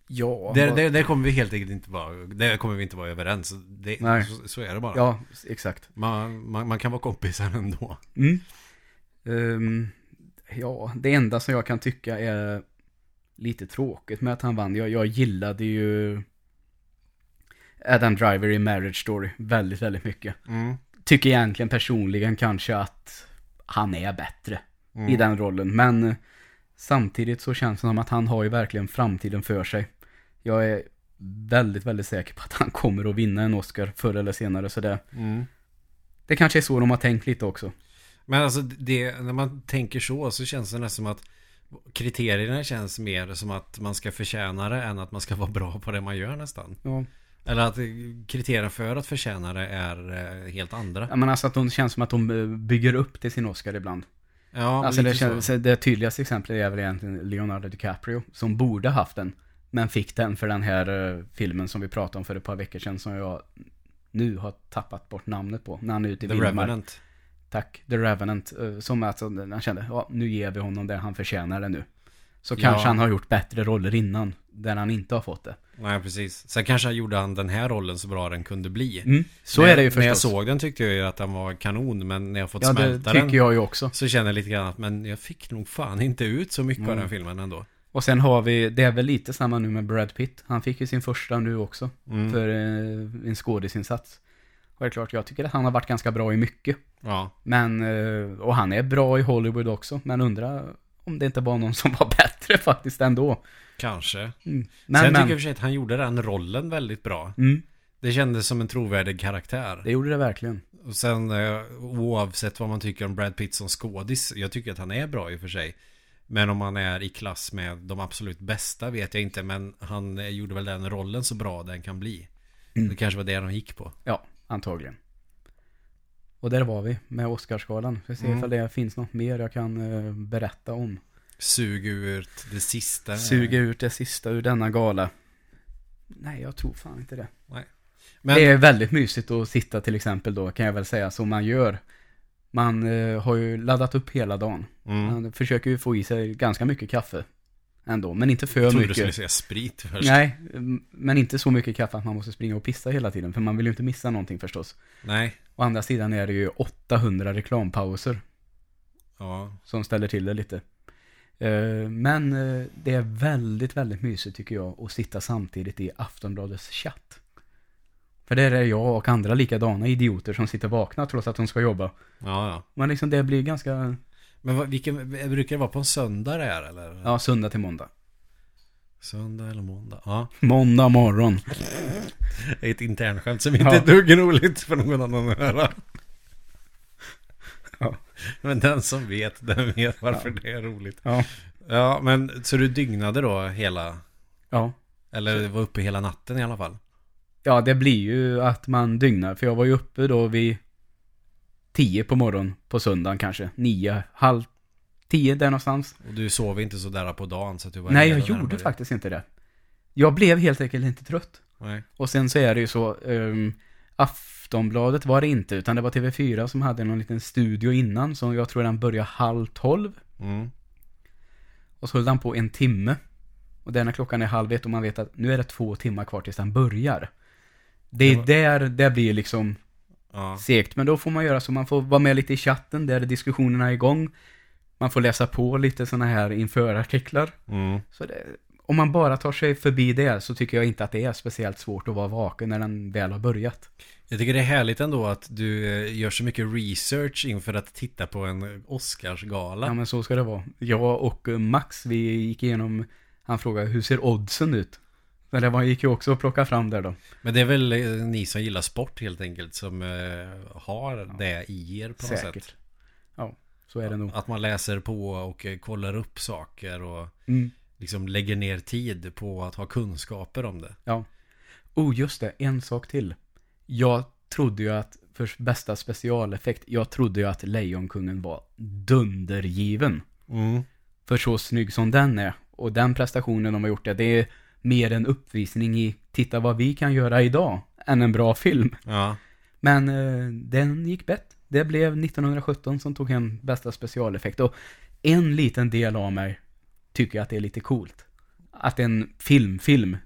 Ja, Där, där, där kommer vi helt enkelt inte vara, där kommer vi inte vara överens. Det, Nej. Så, så är det bara. ja, exakt. Man, man, man kan vara kompisar ändå. Mm. Ehm, ja, det enda som jag kan tycka är lite tråkigt med att han vann. Jag, jag gillade ju Adam Driver i Marriage Story väldigt, väldigt mycket. Mm. Tycker egentligen personligen kanske att han är bättre Mm. i den rollen. Men samtidigt så känns det som att han har ju verkligen framtiden för sig. Jag är väldigt, väldigt säker på att han kommer att vinna en Oscar förr eller senare. Så det, Mm. det kanske är så de har tänkt lite också. Men alltså det, när man tänker så så känns det nästan som att kriterierna känns mer som att man ska förtjäna det än att man ska vara bra på det man gör nästan. Ja. Eller att kriterierna för att förtjäna det är eh, helt andra. Ja, men alltså att de känns som att de eh, bygger upp till sin Oscar ibland. Ja, alltså det, känns, det tydligaste exemplet är väl egentligen Leonardo DiCaprio, som borde haft den, men fick den för den här eh, filmen som vi pratade om för ett par veckor sedan, som jag nu har tappat bort namnet på, när han är ute i The vildmark. Revenant. Tack, The Revenant, eh, som alltså, han kände, ja nu ger vi honom det han förtjänar det nu. Så Ja. kanske han har gjort bättre roller innan, där han inte har fått det. Nej, precis. Sen kanske gjorde han den här rollen så bra den kunde bli. Mm, så när, är det ju När jag förstås. såg den tyckte jag ju att den var kanon, men när jag fått ja, det smälta tycker den jag ju också. så känner jag lite grann att men jag fick nog fan inte ut så mycket av Mm. den filmen ändå. Och sen har vi, det är väl lite samma nu med Brad Pitt. Han fick ju sin första nu också. Mm. För eh, en skådisinsats. Och det är klart, jag tycker att han har varit ganska bra i mycket. Ja, Men, eh, och han är bra i Hollywood också. Men undrar om det inte var någon som var bättre faktiskt ändå. kanske. Mm. Sen Men, tycker jag i men. och för sig att han gjorde den rollen väldigt bra. Mm, Det kändes som en trovärdig karaktär. det gjorde det verkligen. Och sen eh, oavsett vad man tycker om Brad Pitt som skådis, jag tycker att han är bra i och för sig. Men om han är i klass med de absolut bästa vet jag inte, men han gjorde väl den rollen så bra den kan bli. Mm. Det kanske var det de gick på. Ja, antagligen. Och där var vi med Oscarsgalan. Vi ser Mm. ifall det finns något mer jag kan eh, berätta om. Sug ut det sista. Suga ut det sista ur denna gala. Nej, jag tror fan inte det. Men, Det är väldigt mysigt att sitta till exempel då, kan jag väl säga, som man gör. Man eh, har ju laddat upp hela dagen. mm, Man försöker ju få i sig ganska mycket kaffe. ändå. Men inte för Jag trodde du mycket. skulle säga sprit först. Nej, men inte så mycket kaffe att man måste springa och pissa hela tiden. För man vill ju inte missa någonting förstås. Nej. Å andra sidan är det ju 800 reklampauser Ja. som ställer till det lite. Eh, Men eh, det är väldigt, väldigt mysigt tycker jag att sitta samtidigt i Aftonbladets chatt. För där är jag och andra likadana idioter som sitter vakna trots att de ska jobba. Ja, ja. Men liksom det blir ganska, Men vad, vilken, brukar det vara på en söndag det här eller? ja, söndag till måndag. Söndag eller måndag? Ja. Måndag morgon. Det är ett internskämt som inte Ja. är dugg roligt för någon annan att höra. Ja. Men den som vet, den vet varför det är roligt. Ja. Ja, men så du dygnade då hela, Ja. eller var uppe hela natten i alla fall? Ja, det blir ju att man dygnar. För jag var ju uppe då vid 10 på morgonen på söndagen kanske. 9, halv 10 där någonstans. Och du sov inte så där på dagen så att du var Nej, jag gjorde faktiskt inte det. Jag blev helt enkelt inte trött. Nej. Och sen så är det ju så, um, Aftonbladet var det inte, utan det var TV4 som hade någon liten studio innan, så jag tror den började halv tolv. Mm. Och så höll den på en timme. Och där när klockan är halv ett och man vet att nu är det två timmar kvar tills den börjar. Det är där det blir liksom Ja. segt, men då får man göra så, man får vara med lite i chatten, där diskussionerna är igång. Man får läsa på lite sådana här införartiklar. Mm. Så det, om man bara tar sig förbi det så tycker jag inte att det är speciellt svårt att vara vaken när den väl har börjat. Jag tycker det är härligt ändå att du eh, gör så mycket research inför att titta på en Oscarsgala. Ja men så ska det vara. Jag och eh, Max, vi gick igenom, han frågade hur ser oddsen ut? Så det gick ju också att plocka fram där då. Men det är väl eh, ni som gillar sport helt enkelt som eh, har det i er på något Säkert. sätt. Ja, så är det nog. Att man läser på och eh, kollar upp saker och Mm. liksom lägger ner tid på att ha kunskaper om det. Ja. Oh, just det. En sak till. Jag trodde ju att, för bästa specialeffekt, jag trodde ju att Lejonkungen var dundergiven. Mm. För så snygg som den är. Och den prestationen de har gjort det, det är mer en uppvisning i titta vad vi kan göra idag, än en bra film. Ja. Men eh, den gick bett. Det blev 1917 som tog hem bästa specialeffekt. Och en liten del av mig tycker att det är lite coolt. Att en filmfilm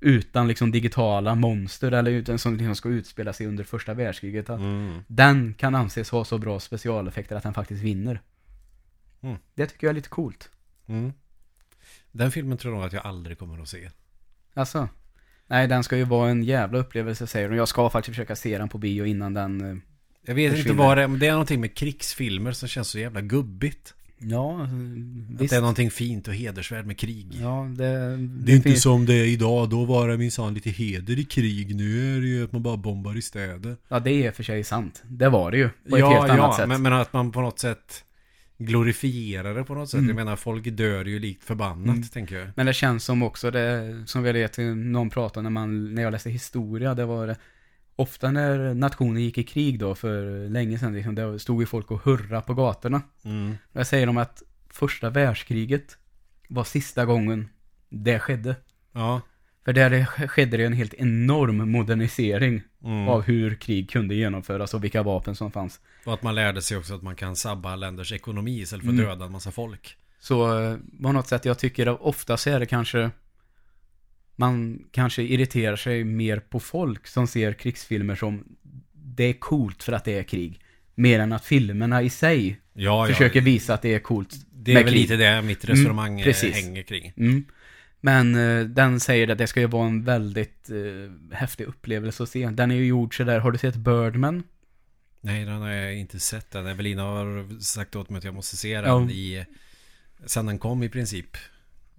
utan liksom digitala monster eller utan som liksom ska utspela sig under första världskriget. Att Mm. Den kan anses ha så bra specialeffekter att den faktiskt vinner. Mm. Det tycker jag är lite coolt. Mm. Den filmen tror jag nog att jag aldrig kommer att se. Alltså. Nej, den ska ju vara en jävla upplevelse säger de. Jag ska faktiskt försöka se den på bio innan den... eh, Jag vet inte Försvinner. vad det är, men det är någonting med krigsfilmer som känns så jävla gubbigt. Ja, Att visst. det är någonting fint och hedersvärd med krig. Ja, det... Det är inte som det är idag, då var det minsann lite heder i krig. Nu är det ju att man bara bombar i städer. Ja, det är för sig sant. Det var det ju. På ett helt annat sätt. Men, men att man på något sätt glorifierar det på något sätt. Mm. Jag menar, folk dör ju likt förbannat, Mm. tänker jag. Men det känns som också det, som vi vet, någon pratade när man, när jag läste historia, det var det, ofta när nationen gick i krig då för länge sedan, liksom, det stod ju folk och hurra på gatorna. Mm. Där säger de att första världskriget var sista gången det skedde. Ja. För där skedde det en helt enorm modernisering Mm. av hur krig kunde genomföras och vilka vapen som fanns. Och att man lärde sig också att man kan sabba länders ekonomi istället för att Mm. döda en massa folk. Så eh, på något sätt, jag tycker att ofta så är det kanske man kanske irriterar sig mer på folk som ser krigsfilmer som det är coolt för att det är krig. Mer än att filmerna i sig Ja, försöker ja. visa att det är coolt Det är väl krig. lite det mitt resonemang Mm, eh, precis. hänger kring. Mm. Men eh, den säger att det ska ju vara en väldigt eh, häftig upplevelse att se. Den är ju gjord sådär, har du sett Birdman? Nej, den har jag inte sett än. Evelina har sagt åt mig att jag måste se den Ja. i... Sen den kom i princip.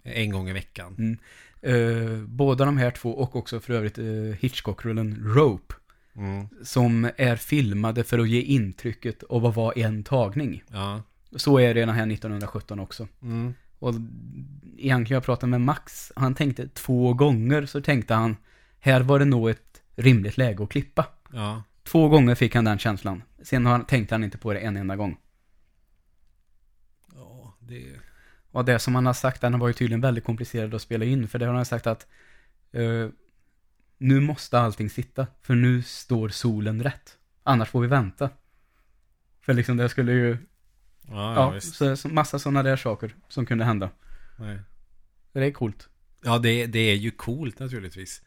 En gång i veckan. Mm. Eh, båda de här två och också för övrigt uh, Hitchcock-rullen Rope. Mm. Som är filmade för att ge intrycket av att vara en tagning. Ja. Så är det den här 1917 också. Mm. Och egentligen jag pratade med Max, han tänkte två gånger så tänkte han, här var det nog ett rimligt läge att klippa. Ja. Två gånger fick han den känslan. Sen har han, tänkte han inte på det en enda gång. Ja, det... Och det som han har sagt, den var ju tydligen väldigt komplicerad att spela in. För det har han sagt att eh, nu måste allting sitta. För nu står solen rätt. Annars får vi vänta. För liksom det skulle ju, Ja, ja, ja, så massa sådana där saker som kunde hända. Nej. Det är coolt. Ja, det, det är ju coolt naturligtvis.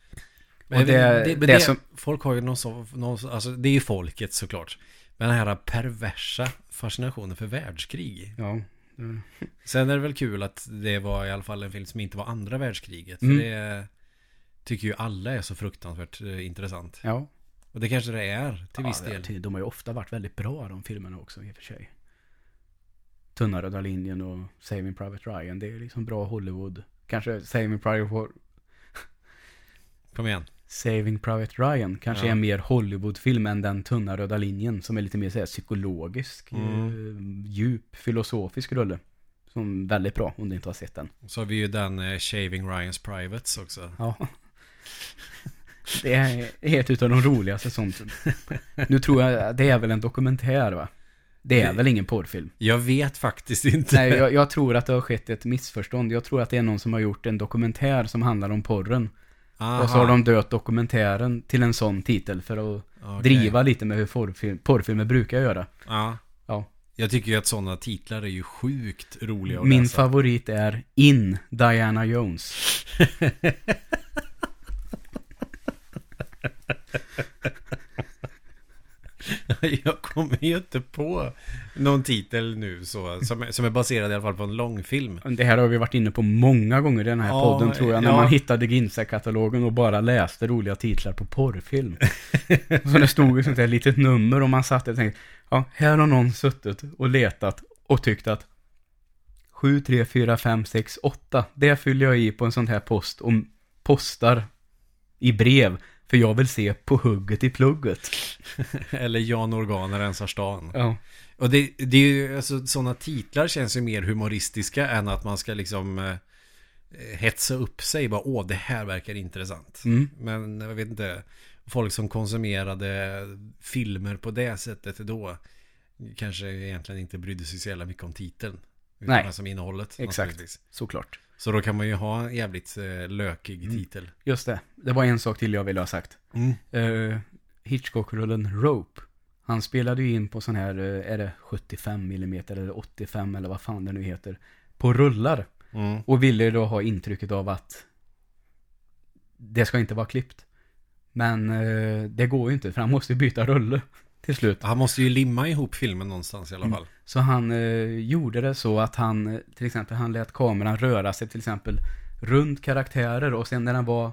Och det- men det som- Folk har ju någon så, någon, alltså det är ju folket såklart. Men den här perversa fascinationen för världskrig. Ja. Mm. Sen är det väl kul att det var i alla fall en film som inte var andra världskriget. För Mm. det tycker ju alla är så fruktansvärt eh, intressant. Ja. Och det kanske det är till viss ja, del. det- De har ju ofta varit väldigt bra de filmerna också i och för sig. Tunna röda linjen och Saving Private Ryan. Det är liksom bra Hollywood. Kanske Saving Private, Kom igen. Saving Private Ryan kanske Ja. är en mer Hollywoodfilm än den tunna röda linjen. Som är lite mer så här, psykologisk, Mm. eh, djup, filosofisk rulle. Som väldigt bra om du inte har sett den. Så har vi ju den eh, Shaving Ryans Privates också. Ja. Det är ett utav de roligaste sånt. Nu tror jag, det är väl en dokumentär va? Det är väl ingen porrfilm? Jag vet faktiskt inte. Nej, jag, jag tror att det har skett ett missförstånd. Jag tror att det är någon som har gjort en dokumentär som handlar om porren. Aha. Och så har de döpt dokumentären till en sån titel för att Okej. driva lite med hur porrfilm, porrfilmer brukar göra. Ja. Ja. Jag tycker ju att sådana titlar är ju sjukt roliga att Min läsa. favorit är In Diana Jones. Jag kommer ju inte på någon titel nu så, som, som är baserad i alla fall på en långfilm. Det här har vi varit inne på många gånger i den här Ja, podden tror jag. När ja. man hittade Ginsa-katalogen och bara läste roliga titlar på porrfilm. så det stod ett sånt där litet nummer och man satt och tänkte, ja, här har någon suttit och letat och tyckt att 7, 3, 4, 5, 6, 8. Det fyller jag i på en sån här post och postar i brev. För jag vill se på hugget i plugget. Eller Jan Organer rensar stan. Ja. Och det, det är ju, alltså sådana titlar känns ju mer humoristiska än att man ska liksom eh, hetsa upp sig. Bara, åh, det här verkar intressant. Mm. Men jag vet inte, folk som konsumerade filmer på det sättet då kanske egentligen inte brydde sig så jävla mycket om titeln. Utan Nej. Som innehållet. Exakt. Såklart. Så då kan man ju ha en jävligt eh, lökig Mm. titel. Just det. Det var en sak till jag ville ha sagt. Mm. uh, Hitchcock-rullen Rope. Han spelade ju in på sån här, eh, är det 75 mm eller 85 eller vad fan det nu heter. På rullar. Mm. Och ville då ha intrycket av att det ska inte vara klippt. Men eh, det går ju inte för han måste byta rulle till slut. Han måste ju limma ihop filmen någonstans i alla Mm. fall. Så han eh, gjorde det så att han, eh, till exempel, han lät kameran röra sig till exempel runt karaktärer och sen när den var,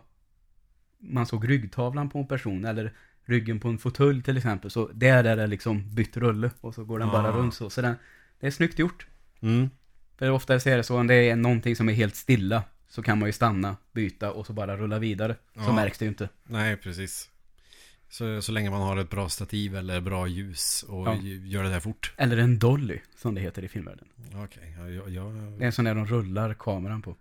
man såg ryggtavlan på en person eller ryggen på en fåtölj till exempel, så där är det liksom bytt rulle och så går den bara Ah. runt så. Så den, det är snyggt gjort. Mm. För ofta är det så, om det är någonting som är helt stilla, så kan man ju stanna, byta och så bara rulla vidare. Så Ja. märks det ju inte. Nej, precis. Så, så länge man har ett bra stativ eller bra ljus och Ja. gör det där fort. Eller en dolly, som det heter i filmvärlden. Okej, ja, ja, ja, Det är en sån där de rullar kameran på.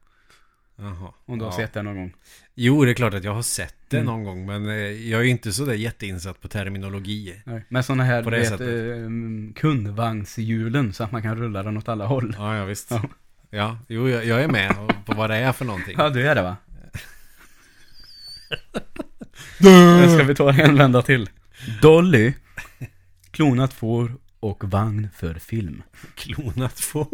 jaha. Om du har ja. sett det någon gång. Jo, det är klart att jag har sett det Mm. någon gång, men eh, jag är inte så där jätteinsatt på terminologi. Nej. Men sådana här På det vet, eh, kundvagnshjulen så att man kan rulla den åt alla håll. Ja, ja visst. Ja. Ja, jo, jag, jag är med på vad det är för någonting. Ja, du är det va? Nu ska vi ta en vända till. Dolly, klonat får och vagn för film. Klonat får.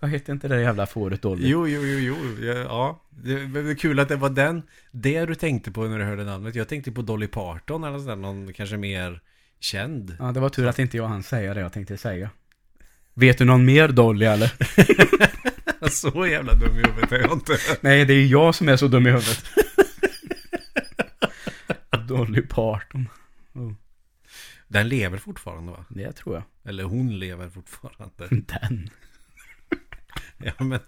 Vad hette inte det jävla fåret Dolly? Jo, jo, jo, jo. Ja, ja. Det är kul att det var den, det du tänkte på när du hörde namnet. Jag tänkte på Dolly Parton eller sådär, någon kanske mer känd. Ja, det var tur att inte jag hann säga det jag tänkte säga. Vet du någon mer Dolly eller? Så jävla dum i huvudet är jag inte. Nej, det är ju jag som är så dum i huvudet. Dolly Parton. Den lever fortfarande va? Det tror jag. Eller hon lever fortfarande. Den. Ja, men,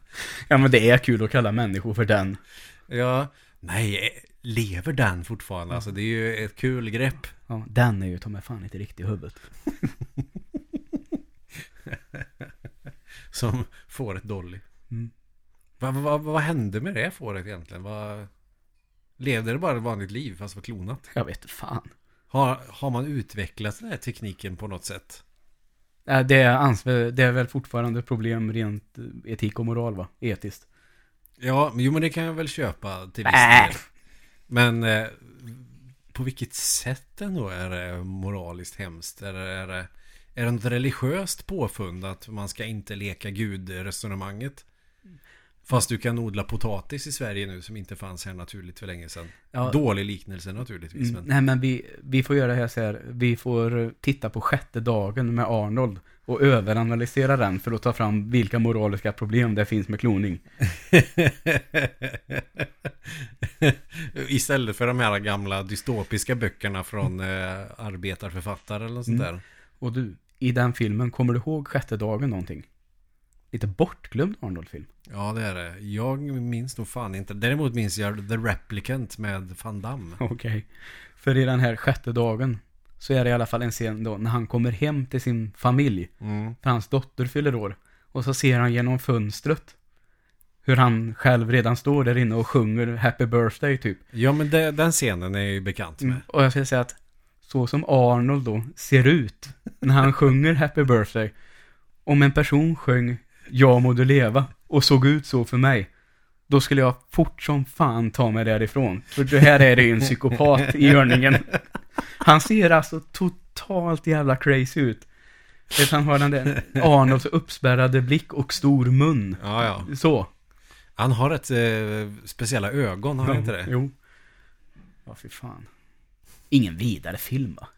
Ja, men det är kul att kalla människor för den. ja, nej, lever den fortfarande? Alltså det är ju ett kul grepp. Ja, den är ju ta mig fan inte riktigt i huvudet. Som fåret Dolly. Mm. Vad va, va, vad hände med det fåret egentligen? Vad... Levde det bara ett vanligt liv fast var klonat? Jag vet fan. Har, har man utvecklat den här tekniken på något sätt? Det är, det är väl fortfarande problem rent eh, etik och moral va? Etiskt. Ja, men jo men det kan jag väl köpa till viss Äh. del. Men eh, på vilket sätt ändå är det moraliskt hemskt? Är det, är det, är det något religiöst påfund att man ska inte leka gud-resonemanget? Fast du kan odla potatis i Sverige nu som inte fanns här naturligt för länge sedan. Ja. Dålig liknelse naturligtvis. Mm, Men... Nej men vi, vi får göra det här så här. Vi får titta på sjätte dagen med Arnold och överanalysera den för att ta fram vilka moraliska problem det finns med kloning. Istället för de här gamla dystopiska böckerna från eh, arbetarförfattare eller sånt Mm. där. Och du, i den filmen, kommer du ihåg sjätte dagen någonting? Lite bortglömd Arnold-film. Ja, det är det. Jag minns nog fan inte. Däremot minns jag The Replicant med Van Damme. Okej. För i den här sjätte dagen så är det i alla fall en scen då när han kommer hem till sin familj. Mm. För hans dotter fyller år. Och så ser han genom fönstret hur han själv redan står där inne och sjunger Happy Birthday typ. Ja, men det, den scenen är jag ju bekant med. Mm. Och jag ska säga att så som Arnold då ser ut när han sjunger Happy Birthday. Om en person sjöng Jag må du leva och såg ut så för mig. Då skulle jag fort som fan ta mig därifrån. För det här är det ju en psykopat i görningen. Han ser alltså totalt jävla crazy ut. Vet, han har den där Arnolds uppspärrade blick och stor mun. Ja, ja. Så. Han har ett eh, speciella ögon, har han inte det? Jo. Ja, fy fan. Ingen vidare film va?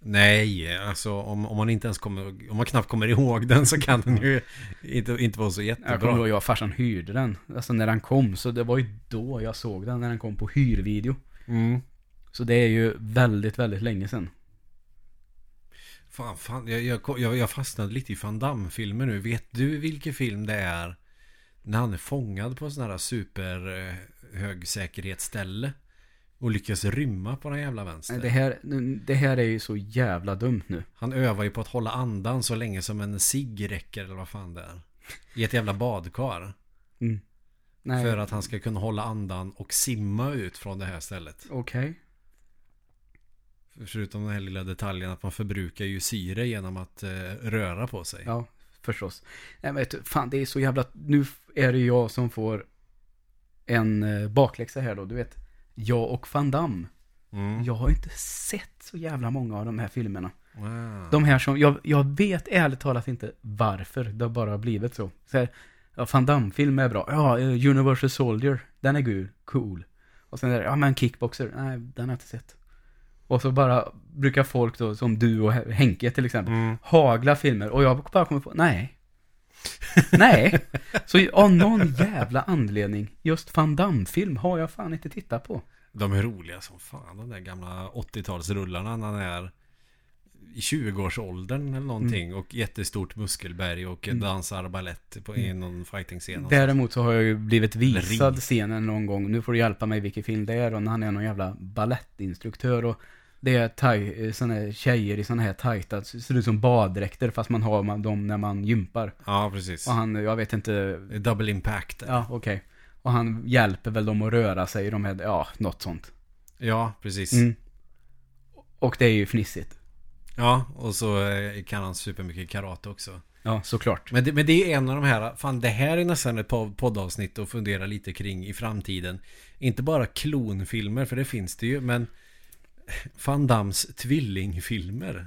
Nej, alltså om, om man inte ens kommer, om man knappt kommer ihåg den så kan den ju inte, inte vara så Jag kommer jättebra. ihåg jag och farsan hyrde den. Alltså när den kom. Så det var ju då jag såg den. När den kom på hyrvideo. Mm. Så det är ju väldigt, väldigt länge sedan. Fan, fan, jag, jag, jag, fastnade lite i Van Damme-filmer nu. Vet du vilken film det är? När han är fångad på sån här super eh. Och lyckas rymma på den jävla vänster. Det här, det här är ju så jävla dumt nu. Han övar ju på att hålla andan så länge som en cigg räcker eller vad fan det är. I ett jävla badkar. Mm. För att han ska kunna hålla andan och simma ut från det här stället. okej. Förutom den här lilla detaljen att man förbrukar ju syre genom att eh, röra på sig. Ja, förstås. Nej, men fan det är så jävla... Nu är det jag som får en eh, bakläxa här då. Du vet, jag och Van Damme. Mm. Jag har inte sett så jävla många av de här filmerna. Wow. De här som, jag, jag vet ärligt talat inte varför det har bara blivit så. så här, ja, Van Damme-film är bra. Ja, eh, Universal Soldier, den är gul, cool. Och sen är det, ja men Kickboxer, nej, den har jag inte sett. Och så bara brukar folk då, som du och Henke till exempel, Mm. hagla filmer. Och jag bara kommer på, nej. nej. Så av någon jävla anledning, just Van Damme-film har jag fan inte tittat på. De är roliga som fan. De där gamla 80-talsrullarna när han är i 20-årsåldern eller någonting. Och jättestort muskelberg och Mm. dansar ballett på, i någon fighting-scen. Däremot så har jag ju blivit visad scenen någon gång. Nu får du hjälpa mig vilken film det är och när han är någon jävla ballettinstruktör och det är taj, såna här tjejer i såna här tajta, ser ut som baddräkter fast man har man dem när man gympar. Ja, precis. Och han, jag vet inte, Double impact. ja okej. Och han hjälper väl dem att röra sig i de här, ja, något sånt. Ja, precis. Mm. Och det är ju fnissigt. Ja, och så eh, kan han supermycket karate också. Ja, såklart. Men det, men det är en av de här, fan det här är nästan ett po- poddavsnitt att fundera lite kring i framtiden. Inte bara klonfilmer, för det finns det ju, men Van Dams tvillingfilmer.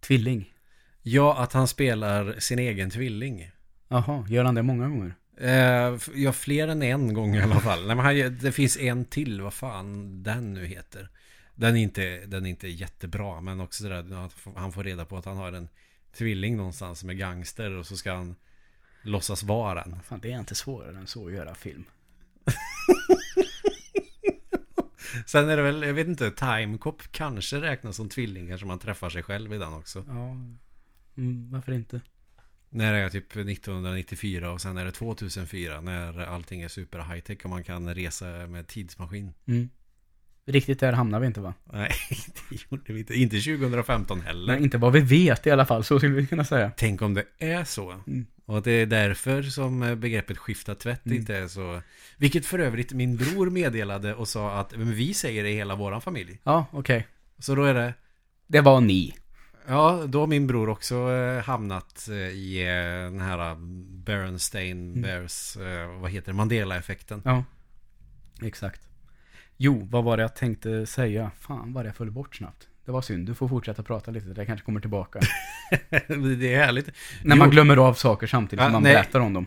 Tvilling. Ja, att han spelar sin egen tvilling. Jaha, gör han det många gånger? F- ja, fler än en gång i alla fall. Nej, men han, det finns en till, vad fan den nu heter. Den är inte, den är inte jättebra, men också sådär att han får reda på att han har en tvilling någonstans som är gangster och så ska han låtsas vara en. Fan, det är inte svårare än så att göra film. Sen är det väl, jag vet inte, Timecop kanske räknas som tvillingar som man träffar sig själv i den också. Ja, mm, varför inte? När det är typ 1994 och sen är det 2004 när allting är super high tech och man kan resa med tidsmaskin. Mm. Riktigt där hamnar vi inte va? Nej, det gjorde vi inte. Inte 2015 heller. Nej, inte vad vi vet i alla fall, så skulle vi kunna säga. Tänk om det är så. Mm. Och det är därför som eh, begreppet skifta tvätt Mm. inte är så. Vilket för övrigt min bror meddelade och sa att vi säger det i hela våran familj. Ja, okej. Så då är det Det var ni. Ja, då har min bror också eh, hamnat eh, i den här Berenstain Mm. Bears, vad heter det, Mandela-effekten. Ja. Exakt. Jo, vad var det jag tänkte säga? Fan vad det föll bort snabbt. det var synd. Du får fortsätta prata lite. Det kanske kommer tillbaka. det är härligt. När man Jo. glömmer av saker samtidigt Ja, som man nej. berättar om dem.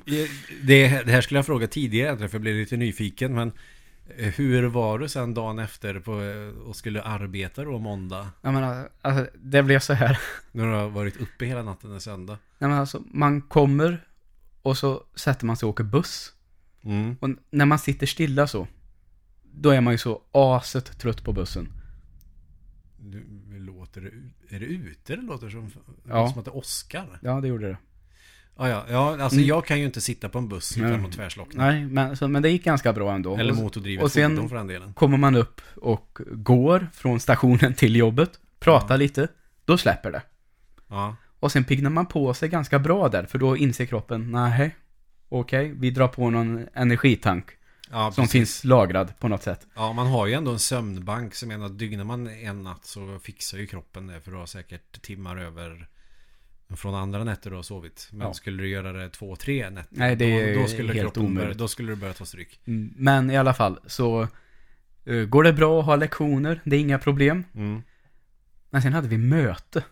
Det, det här skulle jag fråga tidigare, för jag blev lite nyfiken. Men eh, hur var du sen dagen efter på, eh, och skulle arbeta då måndag? Jag menar, alltså, det blev så här. När du har varit uppe hela natten en söndag? Nej, men alltså, man kommer och så sätter man sig och åker buss. Mm. Och när man sitter stilla så, då är man ju så aset trött på bussen. Du, låter det, är det ute det låter som? Ja. Som att det åskar? Ja, det gjorde det. Ja, ja, ja alltså Mm. jag kan ju inte sitta på en buss utan att tvärslockna. Nej, men, så, men det gick ganska bra ändå. Eller motordrivet och sen- för den delen. kommer man upp och går från stationen till jobbet, pratar Ja. lite, då släpper det. Ja. Och sen piggnar man på sig ganska bra där, för då inser kroppen, nej, okej, vi drar på någon energitank Ja, som finns lagrad på något sätt. Ja, man har ju ändå en sömnbank som menar att dygnar man en natt så fixar ju kroppen det för du har säkert timmar över från andra nätter du har sovit. Men Ja. skulle du göra det två, tre nätter Nej, det då, då skulle helt kroppen omöjligt. Då skulle du börja ta stryk. Mm, Men i alla fall, så eh, går det bra att ha lektioner, det är inga problem. Mm. Men sen hade vi möte.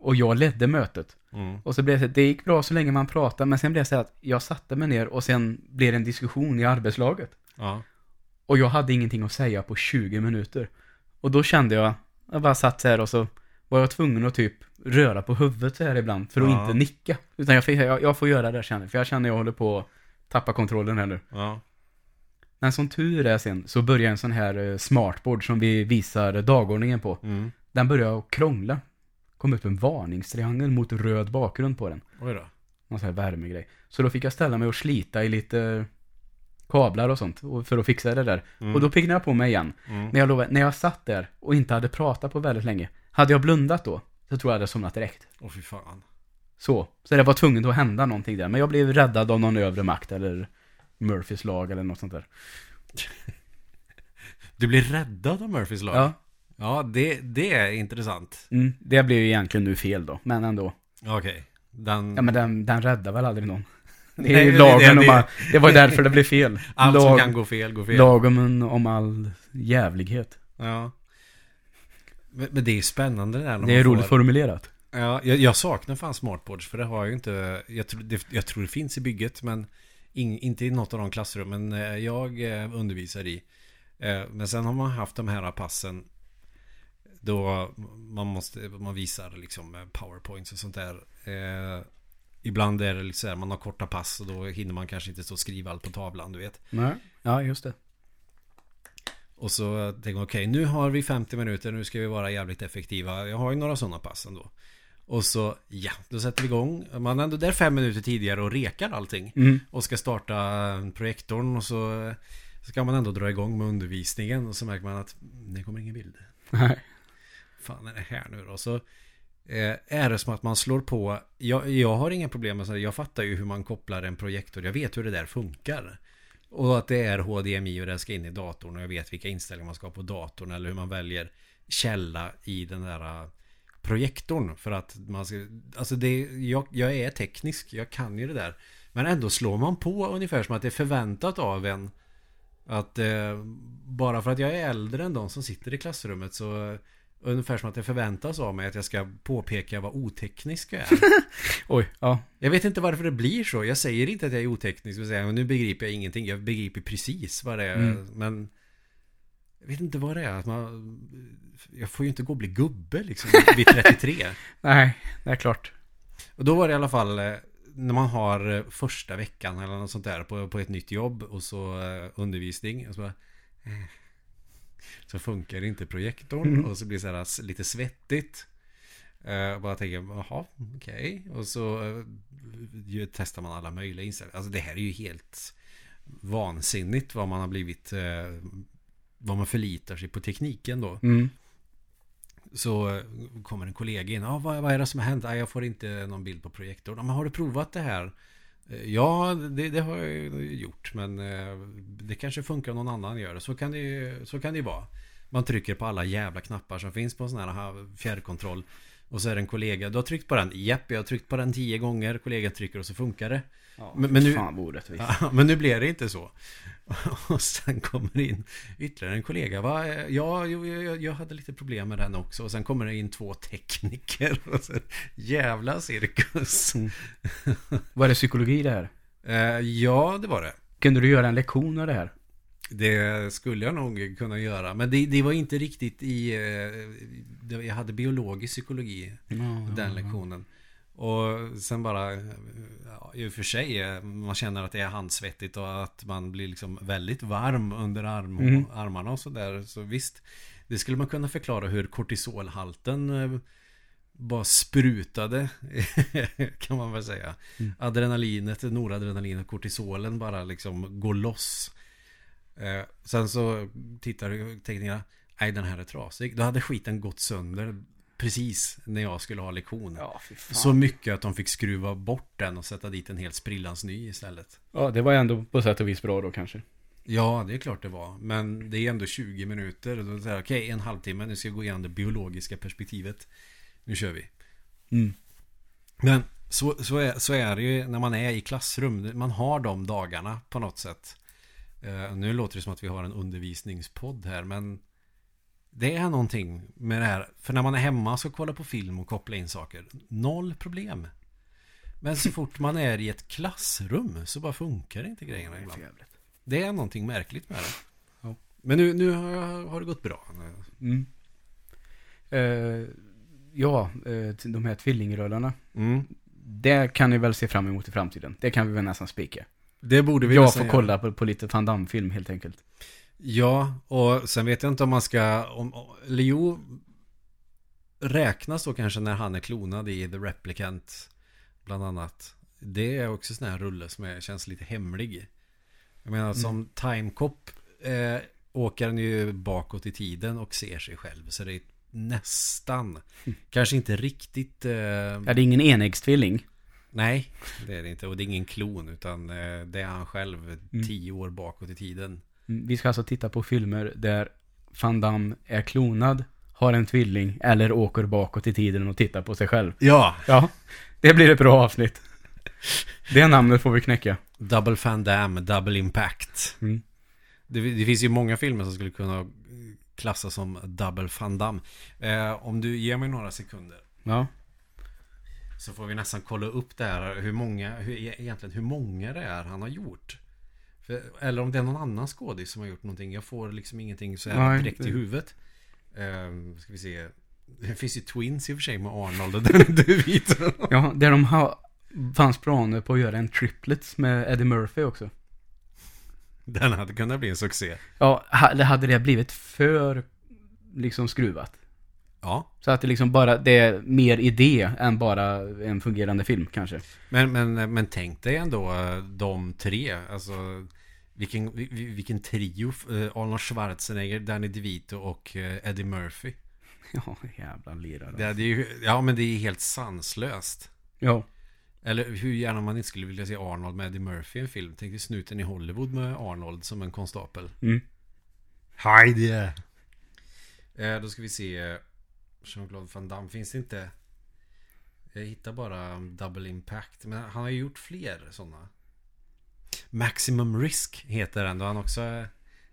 Och jag ledde mötet. Mm. Och så blev det så att det gick bra så länge man pratade, men sen blev det så att jag satte mig ner och sen blev det en diskussion i arbetslaget. Ja. Och jag hade ingenting att säga på 20 minuter. Och då kände jag, jag bara satt så här och så var jag tvungen att typ röra på huvudet så här ibland för att Ja. inte nicka. Utan jag, fick, jag, jag får göra det känner för jag känner jag håller på att tappa kontrollen här nu. Ja. Men som tur är sen så börjar en sån här eh, smartboard som vi visar dagordningen på. Mm. Den börjar krångla. Kom upp en varningstriangel mot röd bakgrund på den. Oj då. Någon sån här värmegrej. Så då fick jag ställa mig och slita i lite kablar och sånt för att fixa det där. Mm. Och då piggnade jag på mig igen. Mm. Men jag lovar, när jag satt där och inte hade pratat på väldigt länge. Hade jag blundat då, så tror jag hade somnat direkt. Åh fy fan. Så. Så det var tvunget att hända någonting där. Men jag blev räddad av någon övre makt eller Murphys lag eller något sånt där. Du blir räddad av Murphys lag? Ja. Ja, det, det är intressant. Mm, det blev ju egentligen nu fel då, men ändå. Okej. Den... Ja men den, den räddar väl aldrig någon. Det är Nej, ju det- lagen det- om all, Det var ju därför det blev fel. Allt som kan gå fel, går fel. Lagen om all jävlighet. Ja. Men, men det är spännande det där när Det är man roligt får... formulerat. Ja, jag, jag saknar fan smartboards för det har jag ju inte. Jag, tror- det, jag tror det finns i bygget men in, inte i något av de klassrummen eh, jag eh, undervisar i. Eh, Men sen har man haft de här passen då man måste, man visar liksom powerpoints och sånt där. Eh, Ibland är det liksom så här, man har korta pass och då hinner man kanske inte stå och skriva allt på tavlan, du vet. Nej. Ja, just det. Och så tänker man okej nu har vi 50 minuter, nu ska vi vara jävligt effektiva. Jag har ju några sådana pass ändå. Och så, ja, då sätter vi igång. Man är ändå där fem minuter tidigare och rekar allting. Mm. Och ska starta projektorn och så ska man ändå dra igång med undervisningen. Och så märker man att mm, det kommer ingen bild. Nej fan är det här nu då? Så eh, är det som att man slår på. Jag, jag har inga problem med sådär. Jag fattar ju hur man kopplar en projektor. Jag vet hur det där funkar. Och att det är HDMI och det ska in i datorn. Och jag vet vilka inställningar man ska ha på datorn. Eller hur man väljer källa i den där eh, projektorn. För att man ska, alltså det, jag, jag är teknisk. Jag kan ju det där. Men ändå slår man på ungefär som att det är förväntat av en. Att eh, bara för att jag är äldre än de som sitter i klassrummet så Ungefär som att det förväntas av mig att jag ska påpeka vad oteknisk jag är. Oj, ja. Jag vet inte varför det blir så. Jag säger inte att jag är oteknisk och säger nu begriper jag ingenting. Jag begriper precis vad det är. Mm. Men jag vet inte vad det är. Att man, jag får ju inte gå och bli gubbe liksom vid 33. Nej, det är klart. Och då var det i alla fall eh, när man har eh, första veckan eller något sånt där på, på ett nytt jobb och så eh, undervisning. Och så, bara, så funkar inte projektorn Mm. och så blir det så här lite svettigt. Uh, bara tänker, jaha, okej. Och så eh, ju, testar man alla möjliga inställningar. Alltså det här är ju helt vansinnigt vad man har blivit, eh, vad man förlitar sig på tekniken då. Mm. Så eh, kommer en kollega in. Ah, vad, vad är det som har hänt? Ah, jag får inte någon bild på projektorn. Ah, men har du provat det här? Eh, ja, det, det har jag ju gjort. Men eh, det kanske funkar om någon annan gör det. Så kan det, ju- så kan det ju vara. Man trycker på alla jävla knappar som finns på en sån här fjärrkontroll. Och så är det en kollega, du har tryckt på den. Japp, jag har tryckt på den tio gånger. Kollegan trycker och så funkar det. Ja, Men- men nu- Fan vad orättvist. Ja, men nu blev det inte så. Och sen kommer det in ytterligare en kollega. Va? Ja, jo, jag, jag hade lite problem med den också. Och sen kommer det in två tekniker. Och så, jävla cirkus. Vad är det psykologi det här? Eh, ja, det var det. Kunde du göra en lektion av det här? Det skulle jag nog kunna göra. Men det, det var inte riktigt i... eh, Jag hade biologisk psykologi den lektionen. Och sen bara, ja, i och för sig, eh, man känner att det är handsvettigt och att man blir liksom väldigt varm under arm Mm. armarna och sådär. Så visst, det skulle man kunna förklara hur kortisolhalten eh, bara sprutade, kan man väl säga. Mm. Adrenalinet, noradrenalinet, kortisolen bara liksom går loss. Eh, sen så tittar teknikerna, nej den här är trasig. Då hade skiten gått sönder precis när jag skulle ha lektion. Ja. Så mycket att de fick skruva bort den och sätta dit en helt sprillans ny istället. Ja, det var ändå på sätt och vis bra då kanske. Ja, det är klart det var. Men det är ändå 20 minuter. Och då Okej, en halvtimme. Nu ska jag gå igenom det biologiska perspektivet. Nu kör vi. Mm. Men så, så, är, så är det ju när man är i klassrum. Man har de dagarna på något sätt. Eh, nu låter det som att vi har en undervisningspodd här. Men det är någonting med det här. För när man är hemma så kollar på film och koppla in saker. Noll problem. Men så fort man är i ett klassrum så bara funkar inte grejerna Det ibland. jävligt. Det är någonting märkligt med det. Ja. Men nu, nu har, har det gått bra. Mm. Eh, ja, eh, de här tvillingrullarna. Mm. Det kan ni väl se fram emot i framtiden. Det kan vi väl nästan spika. Det borde vi Jag får göra. kolla på, på lite Van Damme-film helt enkelt. Ja, och sen vet jag inte om man ska... Om, om- Leo räknas då kanske när han är klonad i The Replicant. Bland annat. Det är också sån här rulle som är, känns lite hemlig. Jag menar som Timecop eh, åker han ju bakåt i tiden och ser sig själv. Så det är nästan, kanske inte riktigt... Eh, Ja, det är ingen enäggstvilling. Nej, det är det inte. Och det är ingen klon utan eh, det är han själv Mm. tio år bakåt i tiden. Mm, Vi ska alltså titta på filmer där Van Damme är klonad, har en tvilling eller åker bakåt i tiden och tittar på sig själv. Ja, Ja, det blir ett bra avsnitt. Det namnet får vi knäcka. Double Van Damme, Double Impact. Mm. Det, det finns ju många filmer som skulle kunna klassas som Double Van Damme. Eh, om du ger mig några sekunder Ja. Så får vi nästan kolla upp det här. Hur många, hur, egentligen hur många det är han har gjort. För, eller om det är någon annan skådis som har gjort någonting. Jag får liksom ingenting så här Nej, direkt i det- huvudet. Eh, ska vi se. Det finns ju Twins i och för sig med Arnold och den du vet. Ja, där de har, fanns planer på att göra en triplets med Eddie Murphy också. Den hade kunnat bli en succé. Ja, hade det blivit för liksom skruvat. Ja. Så att det liksom bara, det är mer idé än bara en fungerande film kanske. Men, men, men tänk dig ändå eh, de tre. Alltså vilken, vi- vi- vilken trio. eh, Arnold Schwarzenegger, Danny DeVito och eh, Eddie Murphy. Ja, jävla lirare. Det, det är ju, ja men det är helt sanslöst. Ja. Eller hur gärna man inte skulle vilja se Arnold med Eddie Murphy i en film. Tänk dig snuten i Hollywood med Arnold som en konstapel. Mm. Heidi! Eh, då ska vi se. Jean-Claude Van Damme. Finns inte? Jag hittar bara Double Impact. Men han har ju gjort fler sådana. Maximum Risk heter den. Då han också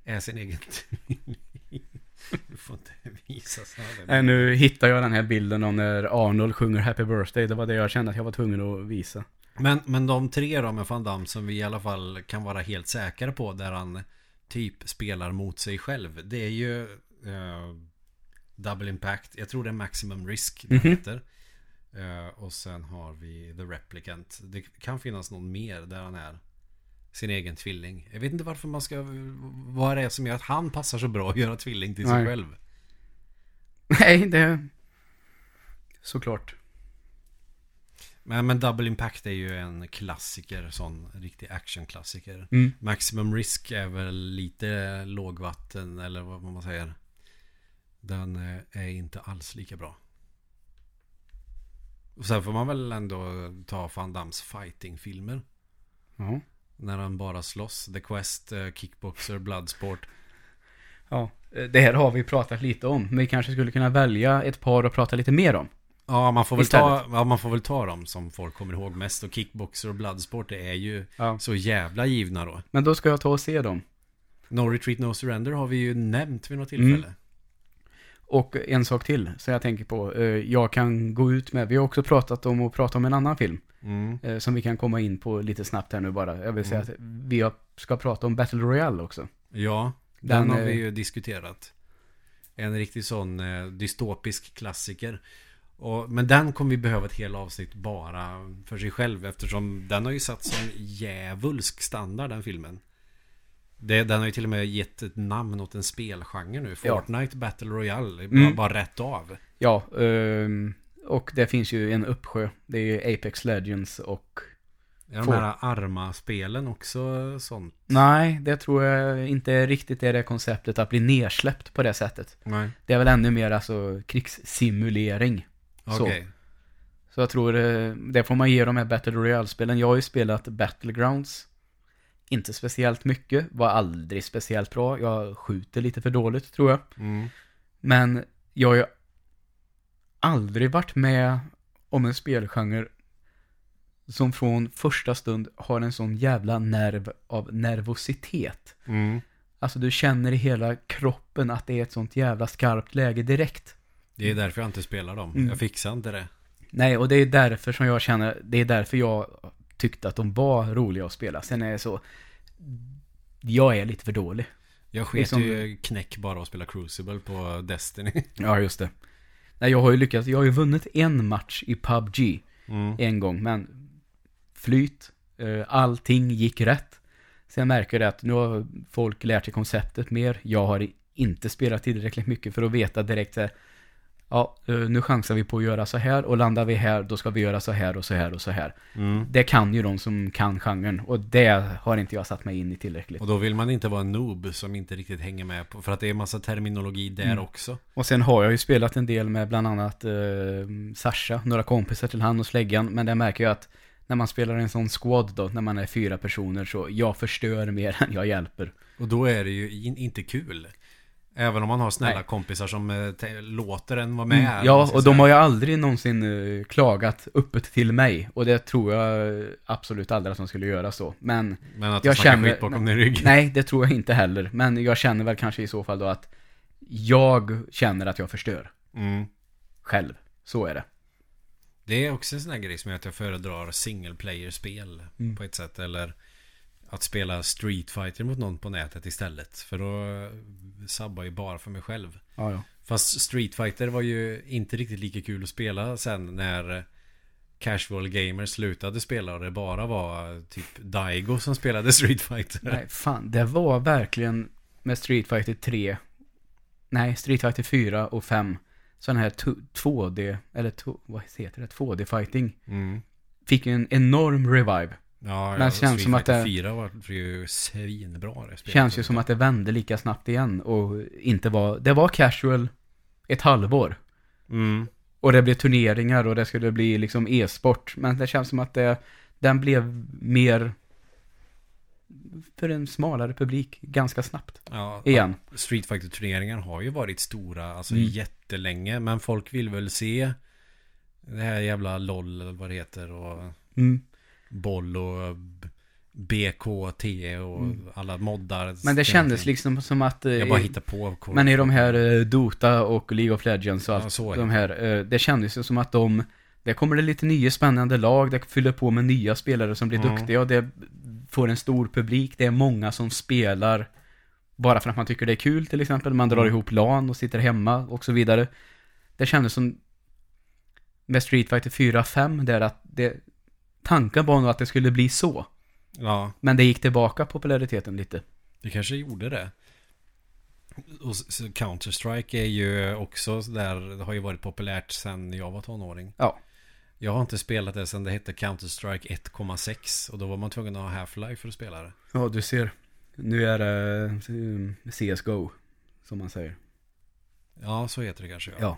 är sin egen... du får inte visa så här. Äh, nu hittar jag den här bilden om när Arnold sjunger Happy Birthday. Det var det jag kände att jag var tvungen att visa. Men, men de tre då med Van Damme som vi i alla fall kan vara helt säkra på där han typ spelar mot sig själv. Det är ju eh, Double Impact. Jag tror det är Maximum Risk det Mhm. heter. Eh, och sen har vi The Replicant. Det kan finnas någon mer där han är sin egen tvilling. Jag vet inte varför man ska... Vad det är som gör att han passar så bra att göra tvilling till sig Nej. själv. Nej, det... Såklart. Men, men Double Impact är ju en klassiker. Sån riktig actionklassiker. Mm. Maximum Risk är väl lite lågvatten eller vad man säger. Den eh, är inte alls lika bra. Och sen får man väl ändå ta Van Dams fightingfilmer. Ja. När han bara slåss. The Quest, eh, Kickboxer, Bloodsport. Ja. Eh, Det här har vi pratat lite om, men vi kanske skulle kunna välja ett par och prata lite mer om. Ja, man får, väl ta, ja, man får väl ta dem som folk kommer ihåg mest. Och kickboxer och bloodsport, det är ju Ja. så jävla givna då. Men då ska jag ta och se dem. No Retreat No Surrender har vi ju nämnt vid något Mm. Och en sak till som jag tänker på. eh, Jag kan gå ut med, vi har också pratat om att prata om en annan film. Mm. eh, Som vi kan komma in på lite snabbt här nu bara. Jag vill säga Mm. att vi ska prata om Battle Royale också. Ja, den, Den, har vi eh, ju diskuterat. En riktig sån dystopisk klassiker. Och, men den kommer vi behöva ett helt avsnitt bara för sig själv eftersom den har ju satt som djävulsk standard den filmen. Det, den har ju till och med gett ett namn åt en spelgenre nu. Ja. Fortnite Battle Royale. Mm. Bara, bara rätt av. Ja, ehm, och det finns ju en uppsjö. Det är Apex Legends och... Är de här Arma-spelen också sånt? Nej, det tror jag inte riktigt är det konceptet att bli nersläppt på det sättet. Nej. Det är väl ännu mer alltså krigssimulering. Så. Okej. Så jag tror eh, det får man ge de här Battle Royale-spelen. Jag har ju spelat Battlegrounds. Inte speciellt mycket, var aldrig speciellt bra. Jag skjuter lite för dåligt tror jag. Mm. Men jag har ju aldrig varit med om en spelgenre som från första stund har en sån jävla nerv av nervositet. Mm. Alltså du känner i hela kroppen att det är ett sånt jävla skarpt läge direkt. Det är därför jag inte spelar dem. Mm. Jag fixar inte det. Nej, och det är därför som jag känner, det är därför jag tyckte att de var roliga att spela. Sen är det så, jag är lite för dålig. Jag sket som- ju knäck bara att spela Crucible på Destiny. Ja, just det. Nej, jag har ju lyckats, jag har ju vunnit en match i PubG Mm. en gång, men flyt, eh, allting gick rätt. Sen märker jag att nu har folk lärt sig konceptet mer. Jag har inte spelat tillräckligt mycket för att veta direkt ja, eh, nu chansar vi på att göra så här och landar vi här, då ska vi göra så här och så här och så här. Mm. Det kan ju de som kan genren och det har inte jag satt mig in i tillräckligt. Och då vill man inte vara en noob som inte riktigt hänger med på. För att det är massa terminologi där Mm. också. Och sen har jag ju spelat en del med bland annat eh, Sasha, några kompisar till han och släggan, men det märker jag att när man spelar en sån squad då, när man är fyra personer så jag förstör mer än jag hjälper. Och då är det ju in, inte kul. Även om man har snälla Nej. kompisar som eh, te- låter en vara med. Mm, ja, och de har ju aldrig någonsin eh, klagat öppet till mig. Och det tror jag absolut aldrig att de skulle göra så. Men Men att jag känner- skit bakom din rygg. nej, det tror jag inte heller. Men jag känner väl kanske i så fall då att jag känner att jag förstör Mm. själv. Så är det. Det är också en sån här grej som gör att jag föredrar single player-spel Mm. på ett sätt. Eller att spela Street Fighter mot någon på nätet istället. För då sabbar jag bara för mig själv. Ja, ja. Fast Street Fighter var ju inte riktigt lika kul att spela sen när casual gamers slutade spela och det bara var typ Daigo som spelade Street Fighter. Nej, fan. Det var verkligen med Street Fighter 3. Nej, Street Fighter 4 och 5. Sån här to- 2D, eller to, vad heter det? 2D-fighting. Mm. Fick en enorm revive. Ja, Men ja, känns som att det- 4 var ju svinbra det spelet. Känns ju som att det vände lika snabbt igen och inte var, det var casual ett halvår. Mm. Och det blev turneringar och det skulle bli liksom e-sport. Men det känns som att det, den blev mer för en smalare publik ganska snabbt. Ja, Igen. Street Fighter turneringar har ju varit stora alltså Mm. jättelänge. Men folk vill väl se det här jävla LOL eller vad det heter och Mm. Boll och b- BKT och Mm. alla moddar. Men det kändes liksom som att... eh, Jag bara hittar på. Men i de här eh, Dota och League of Legends och Ja, allt, är de här, eh, det kändes ju som att de, det kommer det lite nya spännande lag, det fyller på med nya spelare som blir Mm. duktiga och det får en stor publik, det är många som spelar bara för att man tycker det är kul till exempel, man drar Mm. ihop LAN och sitter hemma och så vidare. Det kändes som med Street Fighter 4-5 där att det, tanken var nog att det skulle bli så. Ja, Men det gick tillbaka populariteten lite. det kanske gjorde det. Och Counter-Strike är ju också där, det har ju varit populärt sedan jag var tonåring. Ja. Jag har inte spelat det sedan det hette Counter-Strike 1,6 och då var man tvungen att ha Half-Life för att spela det. Ja, du ser. Nu är det eh, CSGO, som man säger. Ja, så heter det kanske. Ja.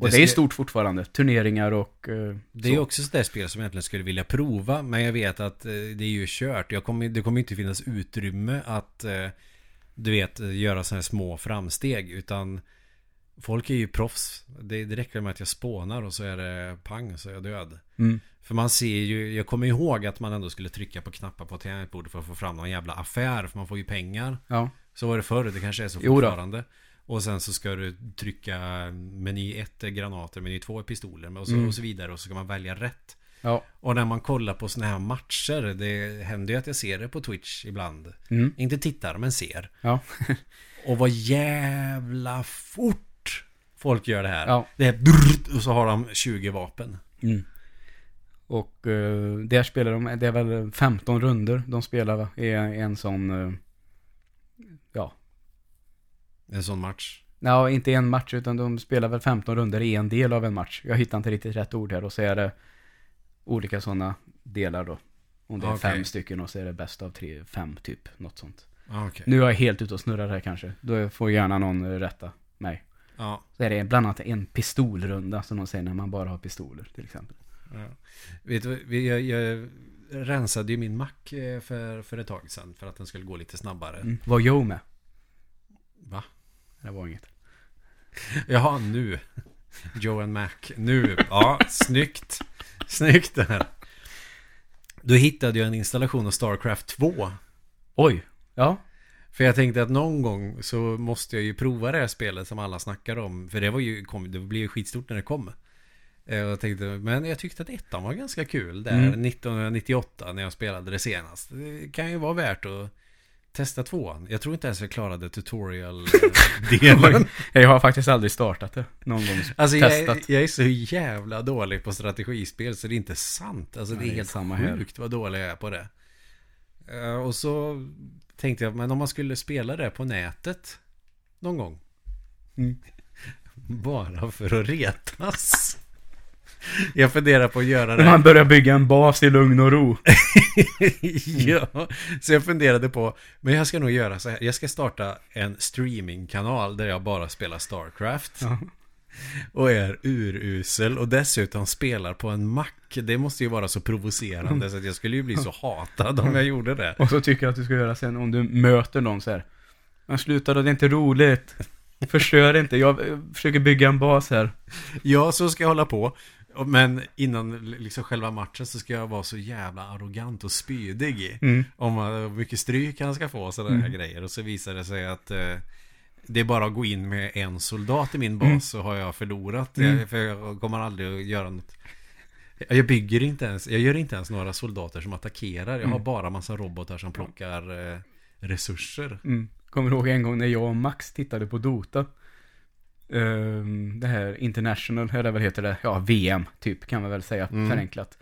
Och det, är ska- stort fortfarande. Turneringar och... eh, Det är så. också sådär spel som jag egentligen skulle vilja prova Men jag vet att eh, det är ju kört jag kommer, Det kommer inte finnas utrymme att eh, du vet, göra sådana här små framsteg. Utan folk är ju proffs. Det, det räcker med att jag spånar och så är det pang så är jag död. Mm. För man ser ju, jag kommer ihåg att man ändå skulle trycka på knappar på tangentbordet för att få fram någon jävla affär. För man får ju pengar. Ja. Så var det förr, det kanske är så fortfarande. Och sen så ska du trycka meny 1 är granater, meny 2 är pistoler och så, Mm. och så vidare. Och så ska man välja rätt. Ja. Och när man kollar på såna här matcher, det händer ju att jag ser det på Twitch ibland. Mm. Inte tittar, men ser. Ja. Och vad jävla fort folk gör det här. Ja. Det är brrrt, och så har de 20 vapen. Mm. Och eh, där spelar de, det är väl 15 runder de spelar va? I en, sån, eh, ja. En sån match. Nej, inte en match utan de spelar väl 15 runder i en del av en match. Jag hittar inte riktigt rätt ord här och så är det olika sådana delar då. Om det är Okej. fem stycken och så är det bäst av tre, fem typ, något sånt. Ah, Okej. Nu är jag helt ute och snurrar här kanske. Då får gärna någon rätta mig. Ja. Så är det bland annat en pistolrunda som de säger när man bara har pistoler till exempel. ja. Vet du, jag, jag rensade ju min Mac eh, för, för ett tag sedan. För att den skulle gå lite snabbare. Mm. Var Joe med? Va? Det var inget. Jaha, nu. Joe and Mac. Nu. Ja, snyggt. Snyggt det här. Då hittade jag en installation av Starcraft 2. Oj. Ja. För jag tänkte att någon gång så måste jag ju prova det här spelet som alla snackar om. För det var ju, kom, det blev ju skitstort när det kom. Eh, jag tänkte, men jag tyckte att ettan var ganska kul där Mm. 1998 när jag spelade det senast. Det kan ju vara värt att testa tvåan. Jag tror inte ens jag klarade tutorial-delen. Jag har faktiskt aldrig startat det någon gång. Alltså jag, testat. är- jag är så jävla dålig på strategispel så det är inte sant. Alltså det Nej, är helt samma här. sjukt vad dålig jag är på det. Eh, Och så tänkte jag, men om man skulle spela det på nätet någon gång. Mm. Bara för att retas. Jag funderar på att göra det. man börjar bygga en bas i lugn och ro. ja, så jag funderade på, men jag ska nog göra så här. Jag ska starta en streamingkanal där jag bara spelar Starcraft. Ja. Och är urusel och dessutom spelar på en Mac. Det måste ju vara så provocerande så att jag skulle ju bli så hatad om jag gjorde det. Och så tycker jag att du ska göra sen om du möter någon så här. Men sluta då, det är inte roligt. Förstör inte, jag försöker bygga en bas här. Ja, så ska jag hålla på. Men innan liksom själva matchen så ska jag vara så jävla arrogant och spydig. Mm. Om eh, hur mycket stryk han ska få och sådana här Mm. grejer. Och så visar det sig att eh, det är bara att gå in med en soldat i min bas Mm. så har jag förlorat. Mm. Jag, för jag kommer aldrig att göra något. Jag bygger inte ens, jag gör inte ens några soldater som attackerar. Jag har Mm. bara massa robotar som plockar eh, resurser. Mm. Kommer du ihåg en gång när jag och Max tittade på Dota? Ehm, det här International, eller vad heter det? Ja, VM typ kan man väl säga, Mm. förenklat.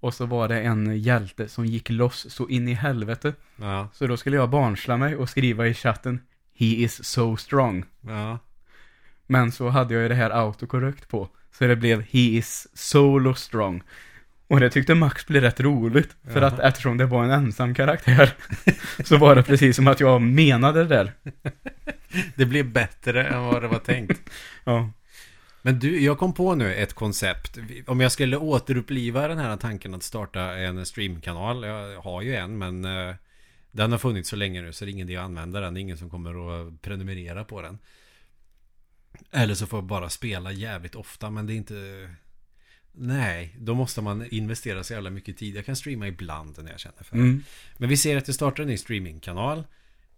Och så var det en hjälte som gick loss så in i helvete. Ja, Så då skulle jag barnsla mig och skriva i chatten He is so strong. ja. Men så hade jag ju det här autokorrekt på. Så det blev He is solo strong. Och det tyckte Max blev rätt roligt. För Jaha. att eftersom det var en ensam karaktär. så var det precis som att jag menade det där. Det blev bättre än vad det var tänkt. Ja. Men du, jag kom på nu ett koncept. Om jag skulle återuppliva den här tanken att starta en streamkanal. Jag har ju en, men eh, den har funnits så länge nu så det är ingen idé att använda den. Det är ingen som kommer att prenumerera på den. Eller så får jag bara spela jävligt ofta, men det är inte... Nej, då måste man investera så jävla mycket tid. Jag kan streama ibland när jag känner för det. Mm. Men vi ser att det startar en ny streamingkanal.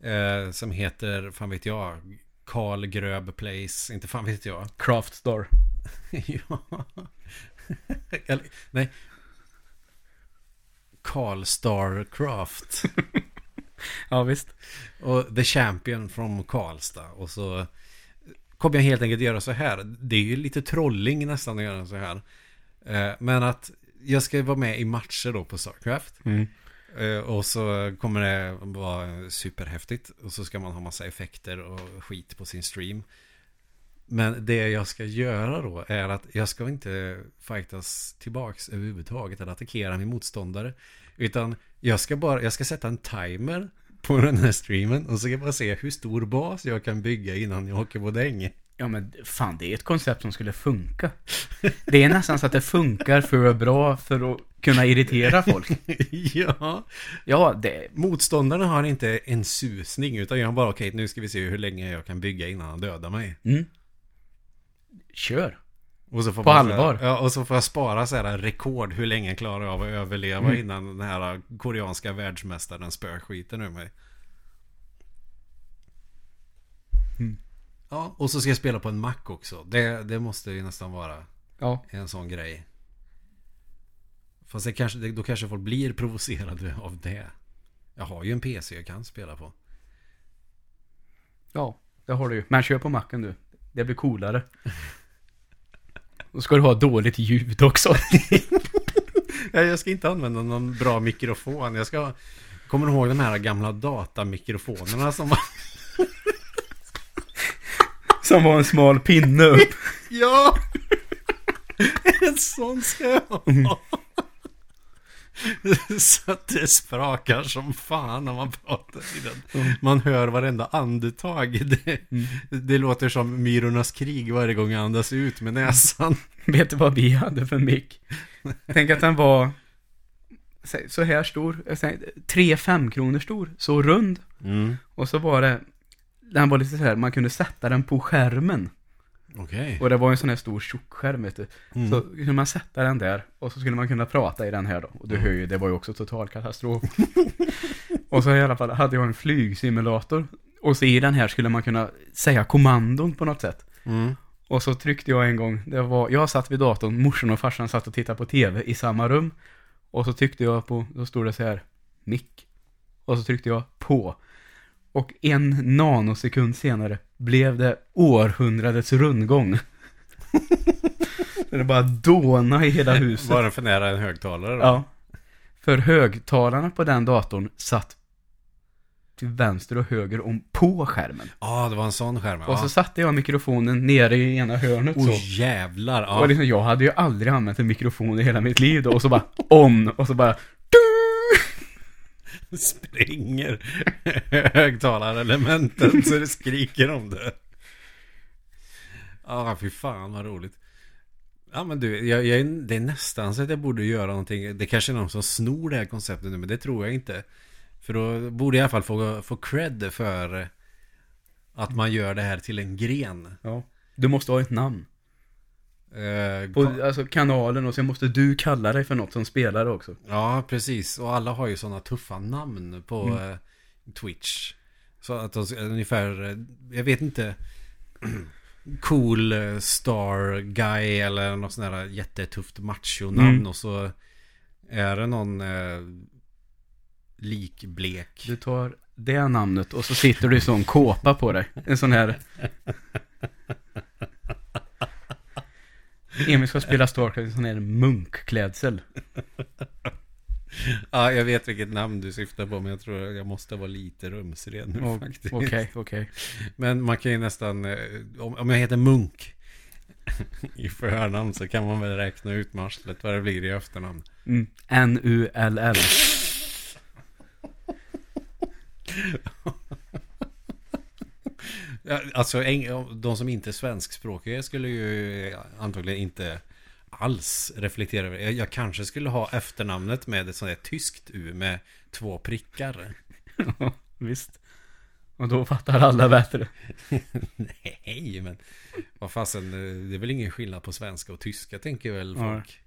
Eh, som heter, fan vet jag, Karl Gröb Place. Inte fan vet jag. Craft Star. ja. Eller, nej. Carl Starcraft. Ja, visst. Och The Champion from Karlstad. Och så kommer jag helt enkelt göra så här. Det är ju lite trolling nästan att göra så här. Eh, Men att jag ska vara med i matcher då på Starcraft. Mm. Eh, Och så kommer det vara superhäftigt. Och så ska man ha massa effekter och skit på sin stream. Men det jag ska göra då är att jag ska inte fightas tillbaks överhuvudtaget eller attackera min motståndare. Utan jag ska bara, jag ska sätta en timer på den här streamen och så ska jag bara se hur stor bas jag kan bygga innan jag åker på däng. Ja men fan, det är ett koncept som skulle funka. Det är nästan så att det funkar för bra för att kunna irritera folk. ja. Ja, det... Motståndarna har inte en susning utan jag bara okej, nu ska vi se hur länge jag kan bygga innan han dödar mig. Mm. Kör. Och så får På här- allvar. Ja, och så får jag spara så här rekord hur länge jag klarar av att överleva Mm. innan den här koreanska världsmästaren spöar skiten ur mig. Mm. Ja, och så ska jag spela på en Mac också. Det, det måste ju nästan vara Ja. en sån grej. Fast det kanske, då kanske folk blir provocerade av det. Jag har ju en PC jag kan spela på. Ja, det har du ju. Men kör på macken du. Det blir coolare. Då ska du ha dåligt ljud också. Ja, jag ska inte använda någon bra mikrofon. Jag ska... Kommer du ihåg de här gamla datamikrofonerna som var... Som var en smal pinne upp. Ja! En sån ska jag ha. Så att det sprakar som fan när man pratar i den. Man hör varenda andetag. Det, det låter som Myrornas krig varje gång jag andas ut med näsan. Vet du vad vi hade för mick? Tänk att den var så här stor, tre fem kronor stor, så rund. Mm. Och så var det, den var lite så här, man kunde sätta den på skärmen. Okej. Och det var en sån här stor tjockskärm vet du. Mm. Så kunde man sätta den där och så skulle man kunna prata i den här då. Och du hör ju, det var ju också total katastrof. och så i alla fall hade jag en flygsimulator. Och så i den här skulle man kunna säga kommandon på något sätt. Mm. Och så tryckte jag en gång, det var, jag satt vid datorn, morsan och farsan satt och tittade på tv i samma rum. Och så tryckte jag på, då stod det så här, mick. Och så tryckte jag på. Och en nanosekund senare blev det århundradets rundgång. Så det bara dåna i hela huset. Var den för nära en högtalare då? Ja. För högtalarna på den datorn satt till vänster och höger om på skärmen. Ja, det var en sån skärm. Och så Ja. satte jag mikrofonen nere i ena hörnet så. Oj jävlar. Ja. Och liksom, jag hade ju aldrig använt en mikrofon i hela mitt liv då. Och så bara on. Och så bara springer högtalarelementen så det skriker om det. Ja, fy fan vad roligt. Ja men du, jag, jag, det är nästan så att jag borde göra någonting. Det kanske är någon som snor det här konceptet nu, men det tror jag inte. För då borde jag i alla fall få, få cred för att man gör det här till en gren. Ja. Du måste ha ett namn. Eh, På alltså, kanalen och sen måste du kalla dig för något som spelare också. Ja, precis. Och alla har ju sådana tuffa namn på Mm. eh, Twitch. Så att de, ungefär, eh, jag vet inte, cool eh, star guy eller något sånt där jättetufft macho-namn. Mm. Och så är det någon eh, likblek. Du tar det namnet och så sitter du i sån kåpa på dig. En sån här... Emil ska spela Starcraft i sån här munkklädsel. Ja, jag vet vilket namn du syftar på, men jag tror jag måste vara lite rumsren nu O- faktiskt. Okej, okej. Men man kan ju nästan, eh, om, jag heter Munk i förnamn så kan man väl räkna ut marslet vad det blir i efternamn. Mm. N-U-L-L. Ja, Alltså de som inte är svenskspråkiga skulle ju antagligen inte alls reflektera över det. Jag, kanske skulle ha efternamnet med ett sånt här tyskt U med två prickar. Visst. Och då fattar alla bättre. Nej, men vad fasen, det är väl ingen skillnad på svenska och tyska tänker väl Ja. folk.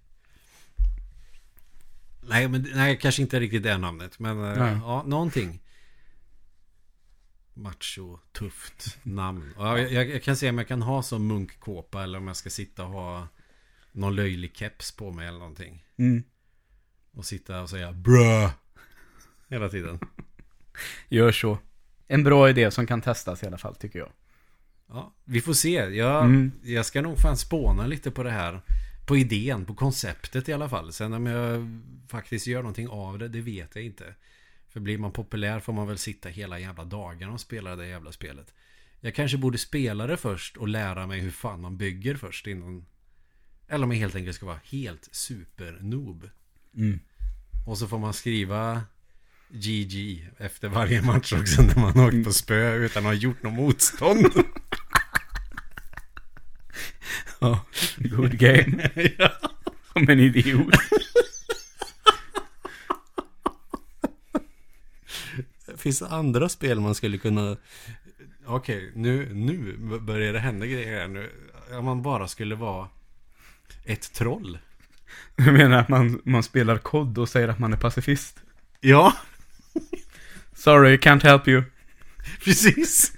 Nej, men nej, kanske inte riktigt det namnet, men eh, ja, någonting. Macho, tufft namn. Ja, jag, jag, jag kan se om jag kan ha som munkkåpa eller om jag ska sitta och ha någon löjlig keps på mig eller någonting. Mm. Och sitta och säga brö hela tiden. Gör så. En bra idé som kan testas i alla fall, tycker jag. Ja, vi får se. Jag, Mm. jag ska nog fan spåna lite på det här. På idén, på konceptet i alla fall. Sen om jag faktiskt gör någonting av det, det vet jag inte. För blir man populär får man väl sitta hela jävla dagarna och spela det jävla spelet. Jag kanske borde spela det först och lära mig hur fan man bygger först innan... Eller om jag helt enkelt ska vara helt super noob. Mm. Och så får man skriva GG efter varje match också när man har åkt på spö utan att ha gjort något motstånd. Ja, good game. Som en idiot. Finns det andra spel man skulle kunna... Okej, nu, nu börjar det hända grejer här nu. Om man bara skulle vara ett troll. Jag menar att man, man spelar kod och säger att man är pacifist. Ja, Sorry, can't help you. precis.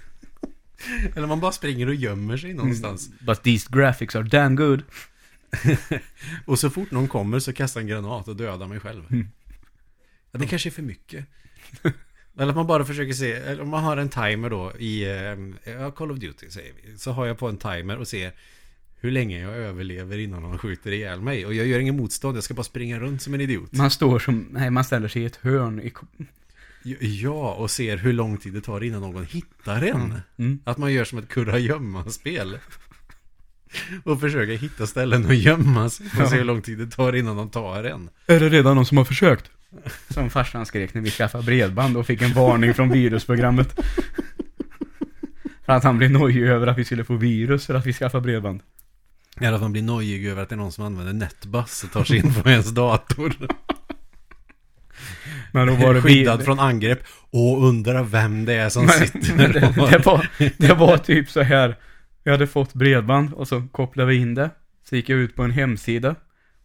Eller man bara springer och gömmer sig någonstans. But these graphics are damn good. Och så fort någon kommer så kastar en granat och dödar mig själv. Mm. Ja, det kanske är för mycket. Eller att man bara försöker se, eller om man har en timer då i eh, ja, Call of Duty säger vi. Så har jag på en timer och ser hur länge jag överlever innan någon skjuter ihjäl mig. Och jag gör ingen motstånd, jag ska bara springa runt som en idiot. Man står som, nej man ställer sig i ett hörn i... Ja, och ser hur lång tid det tar innan någon hittar en. Mm. Att man gör som ett kurragömma-spel. Och försöker hitta ställen att gömma sig och se hur lång tid det tar innan de tar en. Är det redan någon som har försökt? Som farsan skrek när vi skaffade bredband och fick en varning från virusprogrammet. För att han blev nojig över att vi skulle få virus för att vi skaffade bredband. Eller att man blir nojig över att det är någon som använder netbus och tar sig in på ens dator. Men då var det Skyddad från angrepp. Och undrar vem det är som Men, sitter men det, och... det, var, det var typ så här. Jag hade fått bredband och så kopplade vi in det. Så gick jag ut på en hemsida.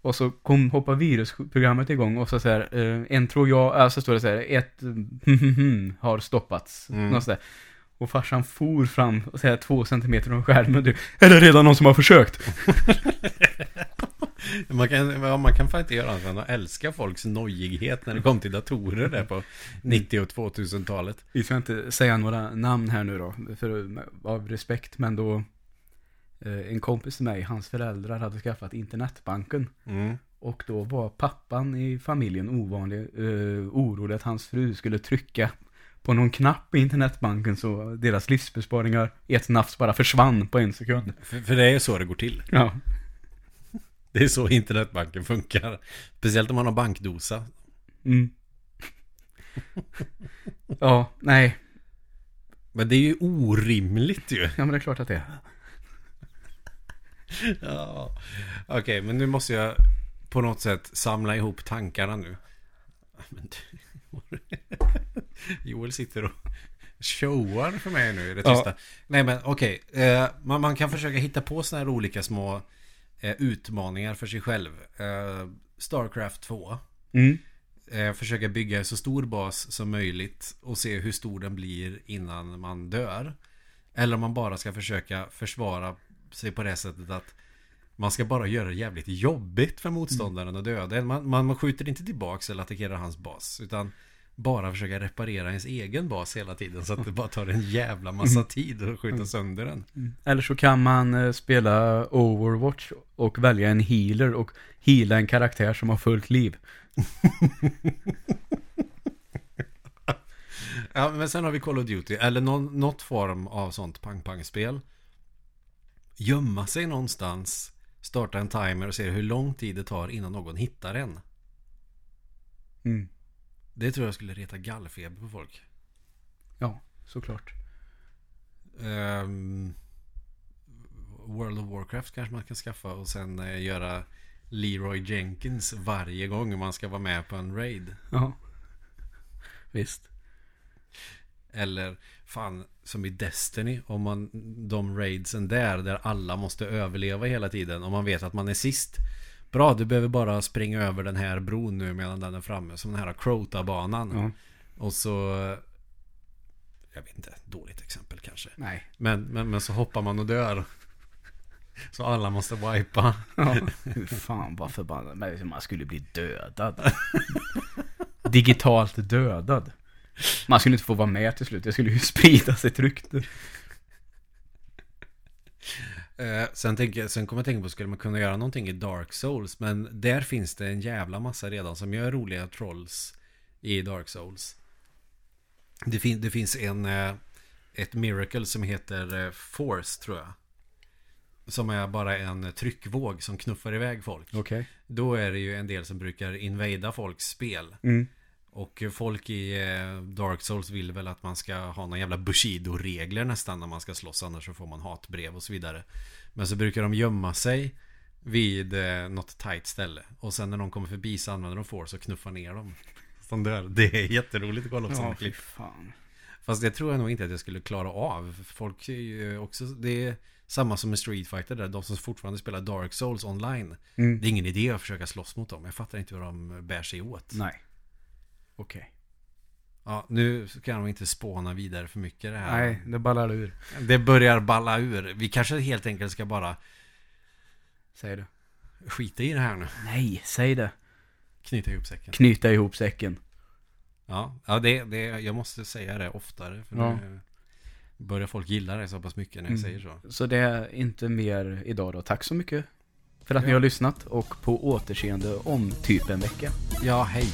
Och så kom, hoppade virusprogrammet igång och så så här, eh, en tror jag, alltså står det så här, ett har stoppats. Mm. Något så där. Och farsan for fram och så här, två centimeter från skärmen. Du, är det redan någon som har försökt? Man kan, ja, man kan fan inte göra annat än att älska folks nojighet när det kom till datorer där på 90 och 2000-talet. Vi ska inte säga några namn här nu då, för, av respekt, men då eh, en kompis till mig, hans föräldrar hade skaffat internetbanken. Mm. Och då var pappan i familjen ovanlig, uh, orolig att hans fru skulle trycka på någon knapp i internetbanken så deras livsbesparingar i ett nafs bara försvann på en sekund. För, för det är så det går till. Ja. Det är så internetbanken funkar. Speciellt om man har bankdosa. Mm. ja, nej. Men det är ju orimligt ju. Ja, men det är klart att det är. Ja. Okej, men nu måste jag på något sätt samla ihop tankarna nu. Joel sitter och showar för mig nu i det Ja. tysta. Nej men okej, eh, man, man kan försöka hitta på sådana här olika små utmaningar för sig själv. Eh, Starcraft 2. Mm. Eh, försöka bygga så stor bas som möjligt och se hur stor den blir innan man dör. Eller om man bara ska försöka försvara sig på det sättet att man ska bara göra det jävligt jobbigt för motståndaren att döda en. Man, man, man skjuter inte tillbaks eller attackerar hans bas. Utan bara försöka reparera ens egen bas hela tiden. Så att det bara tar en jävla massa tid att skjuta sönder den. Eller så kan man eh, spela Overwatch och välja en healer och heala en karaktär som har fullt liv. Ja, men sen har vi Call of Duty. Eller någon, något form av sånt pang-pang-spel. Gömma sig någonstans. Starta en timer och se hur lång tid det tar innan någon hittar en. Mm. Det tror jag skulle reta gallfeber på folk. Ja, såklart. Ehm, World of Warcraft kanske man kan skaffa och sen eh, göra Leroy Jenkins varje gång man ska vara med på en raid. Ja. Visst. Eller fan som i Destiny om man de raidsen där där alla måste överleva hela tiden om man vet att man är sist. Bra, du behöver bara springa över den här bron nu medan den är framme som den här Crota-banan. Ja. Och så jag vet inte, dåligt exempel kanske. Nej. Men, men, men så hoppar man och dör. Så alla måste wipa. Ja. Hur fan vad förbannad. Men Man skulle bli dödad. Digitalt dödad. Man skulle inte få vara med till slut. Det skulle ju spridas ett rykte. Eh, sen, tänker, sen kommer jag tänka på, skulle man kunna göra någonting i Dark Souls? Men där finns det en jävla massa redan som gör roliga trolls i Dark Souls. Det, fin, det finns en, eh, ett miracle som heter eh, Force tror jag. Som är bara en tryckvåg som knuffar iväg folk. Okej. Då är det ju en del som brukar invada folks spel. Mm. Och folk i eh, Dark Souls vill väl att man ska ha någon jävla Bushido-regler nästan när man ska slåss. Annars så får man hatbrev och så vidare. Men så brukar de gömma sig vid eh, något tight ställe. Och sen när de kommer förbi så använder de force och knuffar ner dem. Som dör. Det är jätteroligt att kolla på sådana Ja, klipp. fan. Fast det tror jag nog inte att jag skulle klara av. Folk är ju också, det är samma som med Street Fighter där. De som fortfarande spelar Dark Souls online. Mm. Det är ingen idé att försöka slåss mot dem. Jag fattar inte hur de bär sig åt. Nej. Okej. Ja, nu ska de inte spåna vidare för mycket det här. Nej, det ballar ur. Det börjar balla ur. Vi kanske helt enkelt ska bara Säg det. skita i det här nu. Nej, säg det. Knyta ihop säcken. Knyta ihop säcken. Ja, ja det, det, jag måste säga det oftare. För Ja. nu börjar folk gilla det så pass mycket när jag Mm. säger så. Så det är inte mer idag då. Tack så mycket för att ni Ja. har lyssnat och på återseende om typ en vecka. Ja, hej.